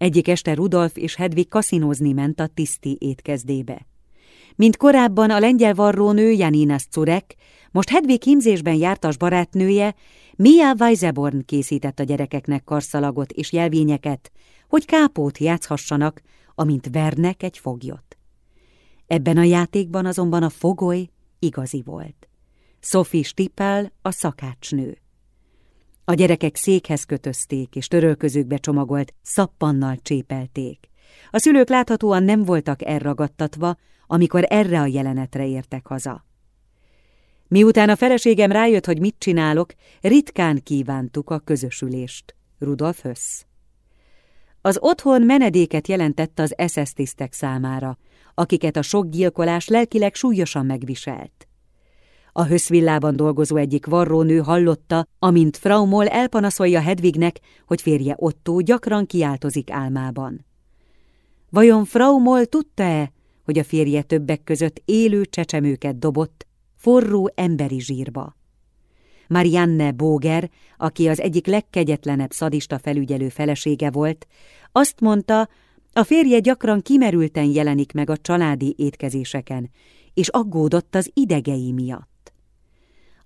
[SPEAKER 1] Egyik este Rudolf és Hedvig kaszinózni ment a tiszti étkezdébe. Mint korábban a lengyel varrónő Janina Curek, most Hedvig hímzésben jártas barátnője, Mia Weiseborn készített a gyerekeknek karszalagot és jelvényeket, hogy kápót játszhassanak, amint vernek egy foglyot. Ebben a játékban azonban a fogoly igazi volt. Sophie Stippel a szakácsnő. A gyerekek székhez kötözték, és törölközőkbe csomagolt szappannal csépelték. A szülők láthatóan nem voltak elragadtatva, amikor erre a jelenetre értek haza. Miután a feleségem rájött, hogy mit csinálok, ritkán kívántuk a közösülést. Rudolf Hösz. Az otthon menedéket jelentett az SS tisztek számára, akiket a sok gyilkolás lelkileg súlyosan megviselt. A höszvillában dolgozó egyik varrónő hallotta, amint Frau Moll elpanaszolja Hedvignek, hogy férje Otto gyakran kiáltozik álmában. Vajon Frau Moll tudta-e, hogy a férje többek között élő csecsemőket dobott, forró emberi zsírba. Marianne Boger, aki az egyik legkegyetlenebb szadista felügyelő felesége volt, azt mondta, a férje gyakran kimerülten jelenik meg a családi étkezéseken, és aggódott az idegei miatt.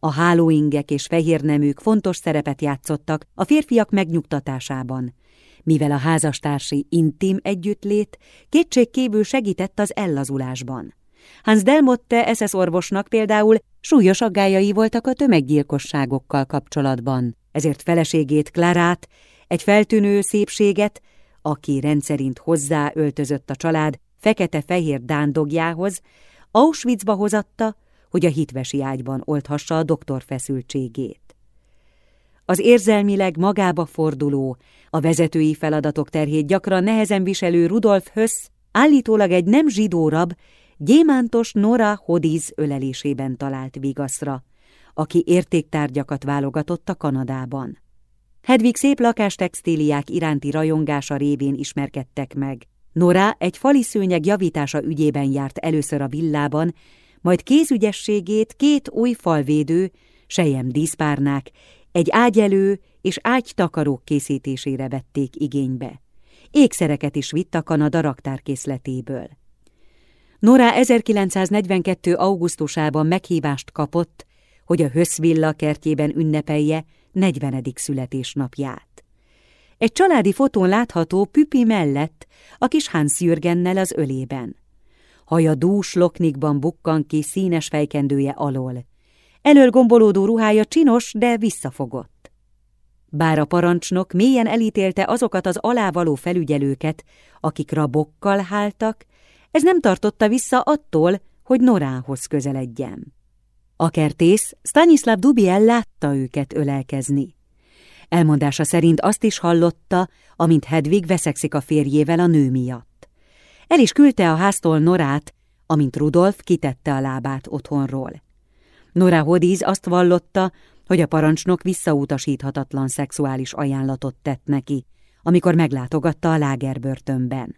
[SPEAKER 1] A hálóingek és fehérneműk fontos szerepet játszottak a férfiak megnyugtatásában, mivel a házastársi intim együttlét kétségkívül segített az ellazulásban. Hans Delmotte SS orvosnak például súlyos aggájai voltak a tömeggyilkosságokkal kapcsolatban, ezért feleségét Klarát, egy feltűnő szépséget, aki rendszerint hozzáöltözött a család fekete-fehér dándogjához, Auschwitzba hozatta, hogy a hitvesi ágyban oldhassa a doktor feszültségét. Az érzelmileg magába forduló, a vezetői feladatok terhét gyakran nehezen viselő Rudolf Hösz állítólag egy nem zsidó rab, gyémántos Nora Hodiz ölelésében talált vigaszra, aki értéktárgyakat válogatott a Kanadában. Hedvig szép lakástextíliák iránti rajongása révén ismerkedtek meg. Nora egy fali szőnyeg javítása ügyében járt először a villában, majd kézügyességét két új falvédő, sejem díszpárnák, egy ágyelő és ágytakarók készítésére vették igénybe. Ékszereket is vitt a Kanada raktárkészletéből. Nora 1942. augusztusában meghívást kapott, hogy a Höszvilla kertjében ünnepelje 40. születésnapját. Egy családi fotón látható Püpi mellett a kis Hans Jürgennel az ölében. Haja dús loknikban bukkan ki színes fejkendője alól. Elől gombolódó ruhája csinos, de visszafogott. Bár a parancsnok mélyen elítélte azokat az alávaló felügyelőket, akik rabokkal háltak, ez nem tartotta vissza attól, hogy Norához közeledjen. A kertész Stanislav Dubiel látta őket ölelkezni. Elmondása szerint azt is hallotta, amint Hedvig veszekszik a férjével a nő miatt. El is küldte a háztól Norát, amint Rudolf kitette a lábát otthonról. Nora Hodiz azt vallotta, hogy a parancsnok visszautasíthatatlan szexuális ajánlatot tett neki, amikor meglátogatta a lágerbörtönben.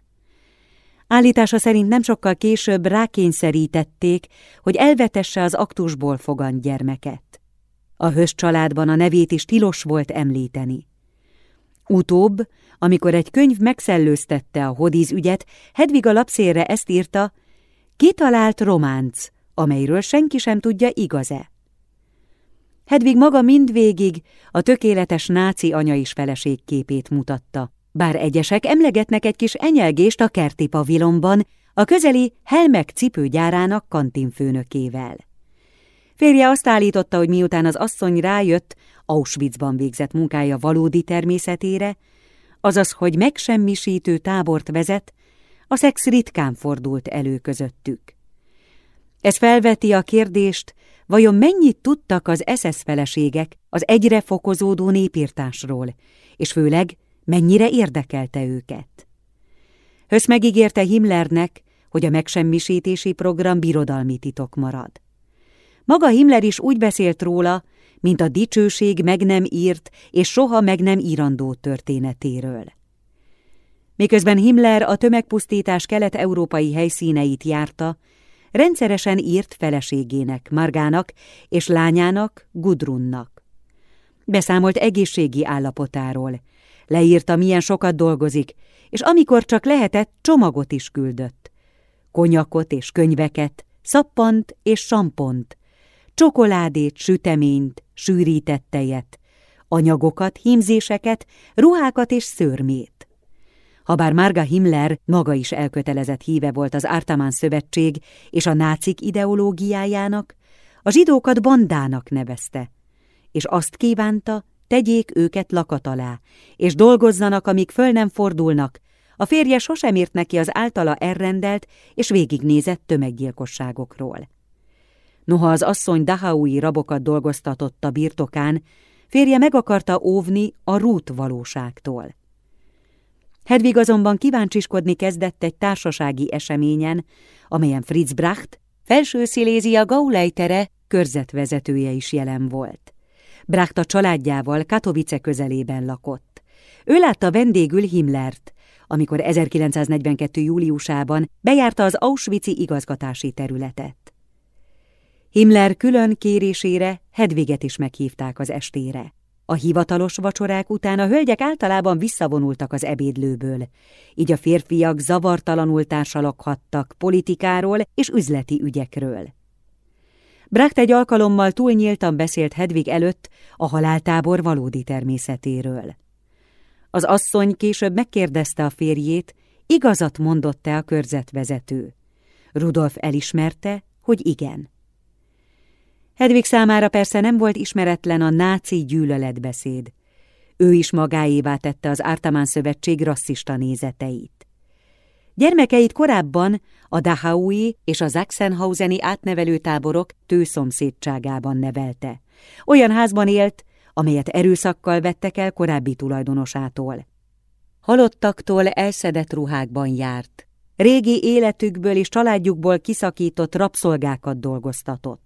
[SPEAKER 1] Állítása szerint nem sokkal később rákényszerítették, hogy elvetesse az aktusból fogant gyermeket. A hős családban a nevét is tilos volt említeni. Utóbb, amikor egy könyv megszellőztette a hodíz ügyet, Hedvig a lapszérre ezt írta, kitalált románc, amelyről senki sem tudja igaz-e. Hedvig maga mindvégig a tökéletes náci anya is feleség képét mutatta, bár egyesek emlegetnek egy kis enyelgést a kerti pavilonban, a közeli Helmek cipőgyárának kantinfőnökével. Férje azt állította, hogy miután az asszony rájött Auschwitzban végzett munkája valódi természetére, azaz, hogy megsemmisítő tábort vezet, a szex ritkán fordult elő közöttük. Ez felveti a kérdést, vajon mennyit tudtak az SS feleségek az egyre fokozódó népírtásról, és főleg mennyire érdekelte őket. Hösz megígérte Himmlernek, hogy a megsemmisítési program birodalmi titok marad. Maga Himmler is úgy beszélt róla, mint a dicsőség meg nem írt és soha meg nem írandó történetéről. Miközben Himmler a tömegpusztítás kelet-európai helyszíneit járta, rendszeresen írt feleségének, Margának és lányának, Gudrunnak. Beszámolt egészségi állapotáról, leírta, milyen sokat dolgozik, és amikor csak lehetett, csomagot is küldött. Konyakot és könyveket, szappant és sampont, csokoládét, süteményt, sűrített tejet, anyagokat, hímzéseket, ruhákat és szörmét. Habár Marga Himmler maga is elkötelezett híve volt az Ártamán Szövetség és a nácik ideológiájának, a zsidókat bandának nevezte, és azt kívánta, tegyék őket lakat alá, és dolgozzanak, amíg föl nem fordulnak, a férje sosem írt neki az általa elrendelt és végignézett tömeggyilkosságokról. Noha az asszony Dahaui rabokat dolgoztatott a birtokán, férje meg akarta óvni a rút valóságtól. Hedvig azonban kíváncsiskodni kezdett egy társasági eseményen, amelyen Fritz Bracht, felső Szilézia Gaulejtere körzetvezetője is jelen volt. Bracht a családjával Katowice közelében lakott. Ő látta vendégül Himmlert, amikor 1942. júliusában bejárta az Auschwitz-i igazgatási területet. Himmler külön kérésére Hedviget is meghívták az estére. A hivatalos vacsorák után a hölgyek általában visszavonultak az ebédlőből, így a férfiak zavartalanul társaloghattak politikáról és üzleti ügyekről. Bracht egy alkalommal túl beszélt Hedvig előtt a haláltábor valódi természetéről. Az asszony később megkérdezte a férjét, igazat mondott-e a körzetvezető. Rudolf elismerte, hogy igen. Hedvig számára persze nem volt ismeretlen a náci gyűlöletbeszéd. Ő is magáévá tette az Ártamán Szövetség rasszista nézeteit. Gyermekeit korábban a Dahaui és a Sachsenhauseni átnevelőtáborok tőszomszédságában nevelte. Olyan házban élt, amelyet erőszakkal vettek el korábbi tulajdonosától. Halottaktól elszedett ruhákban járt. Régi életükből és családjukból kiszakított rabszolgákat dolgoztatott.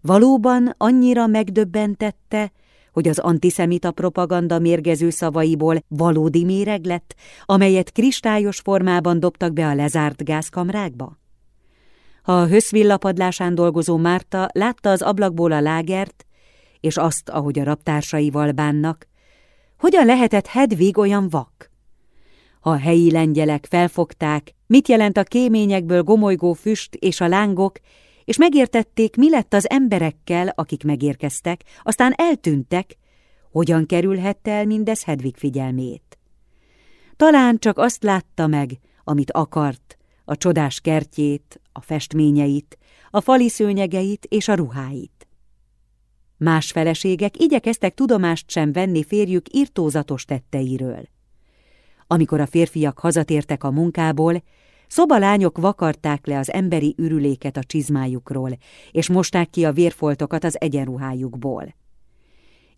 [SPEAKER 1] Valóban annyira megdöbbentette, hogy az antiszemita propaganda mérgező szavaiból valódi méreg lett, amelyet kristályos formában dobtak be a lezárt gázkamrákba? A höszvillapadlásán dolgozó Márta látta az ablakból a lágert, és azt, ahogy a raptársaival bánnak, hogyan lehetett Hedvig olyan vak? A helyi lengyelek felfogták, mit jelent a kéményekből gomolygó füst és a lángok, és megértették, mi lett az emberekkel, akik megérkeztek, aztán eltűntek, hogyan kerülhette el mindez Hedvig figyelmét. Talán csak azt látta meg, amit akart, a csodás kertjét, a festményeit, a fali szőnyegeit és a ruháit. Más feleségek igyekeztek tudomást sem venni férjük irtózatos tetteiről. Amikor a férfiak hazatértek a munkából, Szobalányok vakarták le az emberi ürüléket a csizmájukról, és mosták ki a vérfoltokat az egyenruhájukból.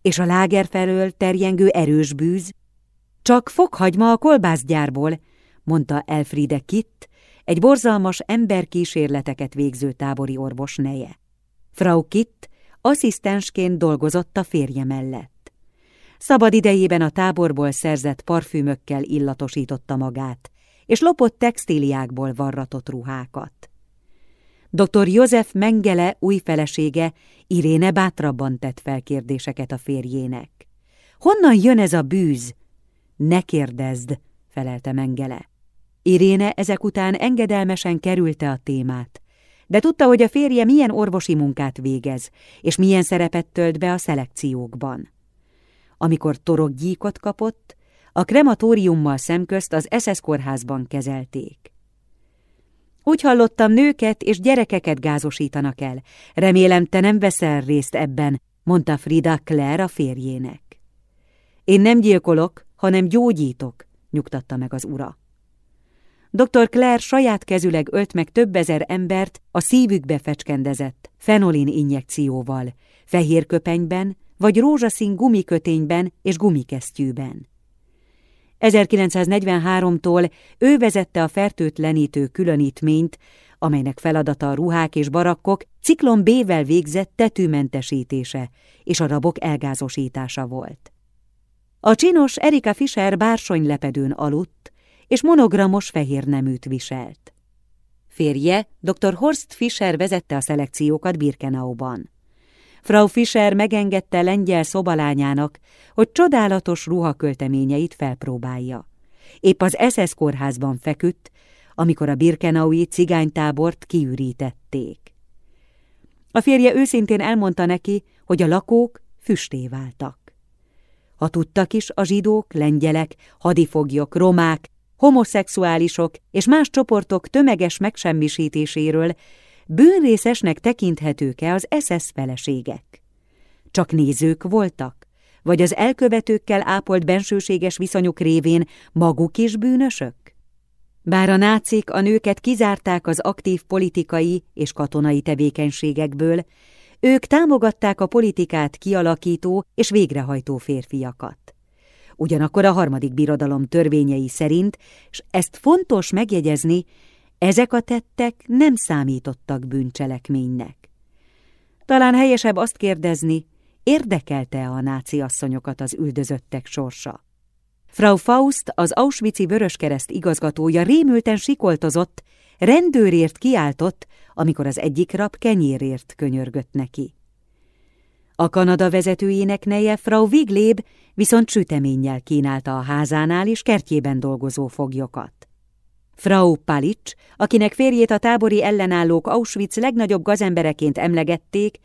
[SPEAKER 1] És a láger felől terjengő erős bűz, csak fokhagyma a kolbászgyárból, mondta Elfriede Kitt, egy borzalmas emberkísérleteket végző tábori orvos neje. Frau Kitt asszisztensként dolgozott a férje mellett. Szabad idejében a táborból szerzett parfümökkel illatosította magát, és lopott textíliákból varratott ruhákat. Dr. József Mengele új felesége Iréne bátrabban tett fel kérdéseket a férjének. Honnan jön ez a bűz? Ne kérdezd, felelte Mengele. Iréne ezek után engedelmesen kerülte a témát, de tudta, hogy a férje milyen orvosi munkát végez, és milyen szerepet tölt be a szelekciókban. Amikor torokgyíkot kapott, a krematóriummal szemközt az SS kórházban kezelték. Úgy hallottam, nőket és gyerekeket gázosítanak el. Remélem, te nem veszel részt ebben, mondta Frida Claire a férjének. Én nem gyilkolok, hanem gyógyítok, nyugtatta meg az ura. Dr. Claire saját kezüleg ölt meg több ezer embert a szívükbe fecskendezett fenolin injekcióval, fehér köpenyben vagy rózsaszín gumikötényben és gumikesztyűben. 1943-tól ő vezette a fertőtlenítő különítményt, amelynek feladata a ruhák és barakkok ciklon B-vel végzett tetőmentesítése és a rabok elgázosítása volt. A csinos Erika Fischer bársonylepedőn aludt, és monogramos fehér neműt viselt. Férje, dr. Horst Fischer vezette a szelekciókat Birkenauban. Frau Fischer megengedte lengyel szobalányának, hogy csodálatos ruhakölteményeit felpróbálja. Épp az SS kórházban feküdt, amikor a birkenaui cigánytábort kiürítették. A férje őszintén elmondta neki, hogy a lakók füsté váltak. Ha tudtak is, a zsidók, lengyelek, hadifoglyok, romák, homoszexuálisok és más csoportok tömeges megsemmisítéséről, bűnrészesnek tekinthetők-e az SS feleségek? Csak nézők voltak? Vagy az elkövetőkkel ápolt bensőséges viszonyuk révén maguk is bűnösök? Bár a nácik a nőket kizárták az aktív politikai és katonai tevékenységekből, ők támogatták a politikát kialakító és végrehajtó férfiakat. Ugyanakkor a harmadik birodalom törvényei szerint, és ezt fontos megjegyezni, ezek a tettek nem számítottak bűncselekménynek. Talán helyesebb azt kérdezni, érdekelte a náci asszonyokat az üldözöttek sorsa. Frau Faust, az Auschwitz-i Vöröskereszt igazgatója rémülten sikoltozott, rendőrért kiáltott, amikor az egyik rab kenyérért könyörgött neki. A Kanada vezetőjének neje Frau Wigléb viszont süteménnyel kínálta a házánál és kertjében dolgozó foglyokat. Frau Palics, akinek férjét a tábori ellenállók Auschwitz legnagyobb gazembereként emlegették,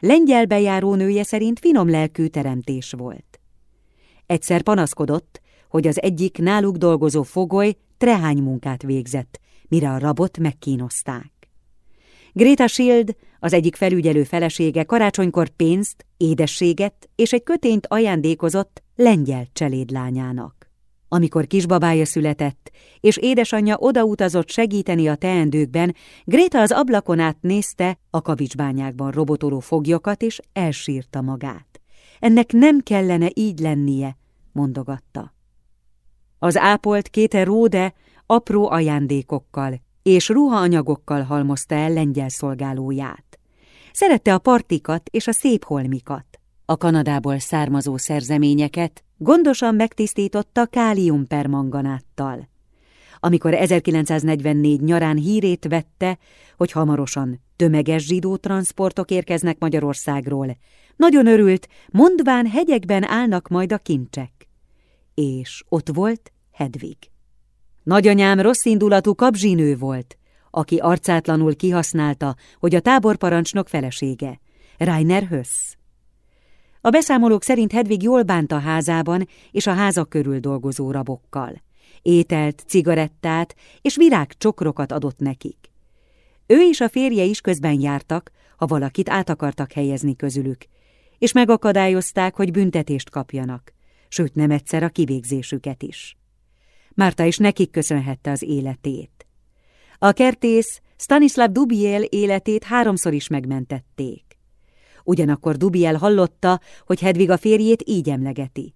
[SPEAKER 1] lengyel bejáró nője szerint finom lelkű teremtés volt. Egyszer panaszkodott, hogy az egyik náluk dolgozó fogoly trehány munkát végzett, mire a rabot megkínozták. Greta Schild, az egyik felügyelő felesége karácsonykor pénzt, édességet és egy kötényt ajándékozott lengyel cselédlányának. Amikor kisbabája született, és édesanyja odautazott segíteni a teendőkben, Gréta az ablakon át nézte a kavicsbányákban robotoló foglyokat, és elsírta magát. Ennek nem kellene így lennie, mondogatta. Az ápolt Kéte Róde apró ajándékokkal és ruhaanyagokkal halmozta el lengyel szolgálóját. Szerette a partikat és a szép holmikat, a Kanadából származó szerzeményeket, Gondosan megtisztította káliumpermanganáttal. Amikor 1944 nyarán hírét vette, hogy hamarosan tömeges zsidó transportok érkeznek Magyarországról, nagyon örült, mondván hegyekben állnak majd a kincsek. És ott volt Hedvig. Nagyanyám rosszindulatú kapzsinő volt, aki arcátlanul kihasználta, hogy a táborparancsnok felesége, Rainer Höss. A beszámolók szerint Hedvig jól bánt a házában és a házak körül dolgozó rabokkal. Ételt, cigarettát és virágcsokrokat adott nekik. Ő és a férje is közben jártak, ha valakit át akartak helyezni közülük, és megakadályozták, hogy büntetést kapjanak, sőt nem egyszer a kivégzésüket is. Márta is nekik köszönhette az életét. A kertész Stanislav Dubiel életét háromszor is megmentették. Ugyanakkor Dubiel hallotta, hogy Hedvig a férjét így emlegeti.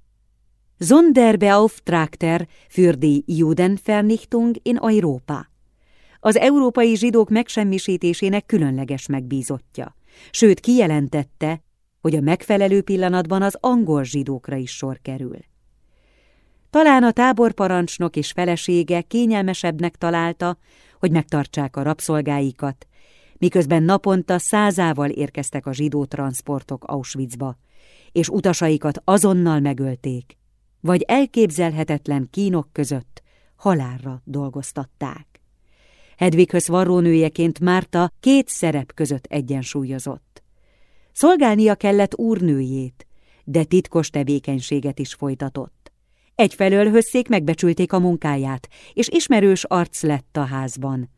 [SPEAKER 1] Sonderbeauftragter für die Judenvernichtung in Europa. Az európai zsidók megsemmisítésének különleges megbízottja, sőt kijelentette, hogy a megfelelő pillanatban az angol zsidókra is sor kerül. Talán a táborparancsnok és felesége kényelmesebbnek találta, hogy megtartsák a rabszolgáikat, miközben naponta százával érkeztek a zsidó transportok Auschwitzba, és utasaikat azonnal megölték, vagy elképzelhetetlen kínok között halálra dolgoztatták. Hedvighöz varrónőjeként Márta két szerep között egyensúlyozott. Szolgálnia kellett úrnőjét, de titkos tevékenységet is folytatott. Egyfelől hösszék megbecsülték a munkáját, és ismerős arc lett a házban.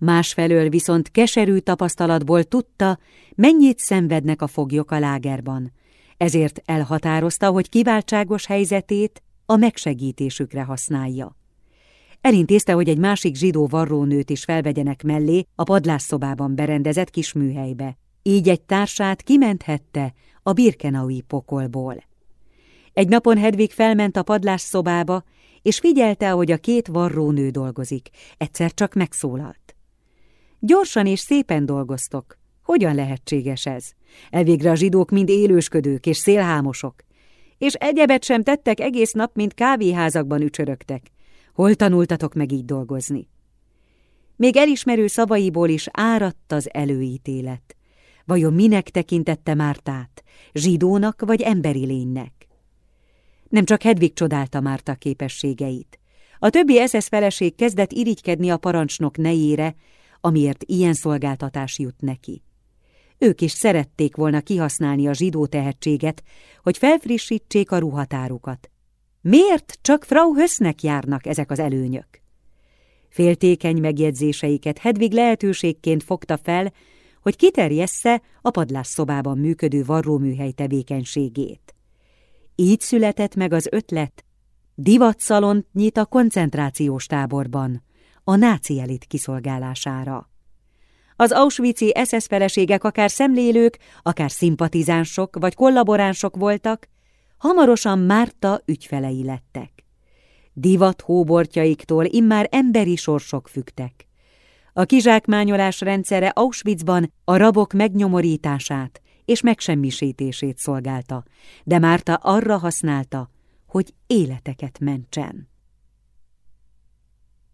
[SPEAKER 1] Másfelől viszont keserű tapasztalatból tudta, mennyit szenvednek a foglyok a lágerban, ezért elhatározta, hogy kiváltságos helyzetét a megsegítésükre használja. Elintézte, hogy egy másik zsidó varrónőt is felvegyenek mellé a padlásszobában berendezett kis műhelybe. Így egy társát kimenthette a birkenaui pokolból. Egy napon Hedvig felment a padlásszobába, és figyelte, ahogy a két varrónő dolgozik. Egyszer csak megszólalt. Gyorsan és szépen dolgoztok. Hogyan lehetséges ez? Elvégre a zsidók mind élősködők és szélhámosok. És egyebet sem tettek egész nap, mint kávéházakban ücsörögtek. Hol tanultatok meg így dolgozni? Még elismerő szavaiból is áradt az előítélet. Vajon minek tekintette Mártát, zsidónak vagy emberi lénynek? Nem csak Hedvig csodálta Márta képességeit. A többi SS feleség kezdett irigykedni a parancsnok nejére, amiért ilyen szolgáltatás jut neki. Ők is szerették volna kihasználni a zsidó tehetséget, hogy felfrissítsék a ruhatárukat. Miért csak Frau Hösznek járnak ezek az előnyök? Féltékeny megjegyzéseiket Hedvig lehetőségként fogta fel, hogy kiterjessze a padlásszobában működő varróműhely tevékenységét. Így született meg az ötlet, divatszalont nyit a koncentrációs táborban, a náci elit kiszolgálására. Az Auschwitz-i SS feleségek akár szemlélők, akár szimpatizánsok vagy kollaboránsok voltak, hamarosan Márta ügyfelei lettek. Divat hóbortjaiktól immár emberi sorsok fügtek. A kizsákmányolás rendszere Auschwitzban a rabok megnyomorítását és megsemmisítését szolgálta, de Márta arra használta, hogy életeket mentsen.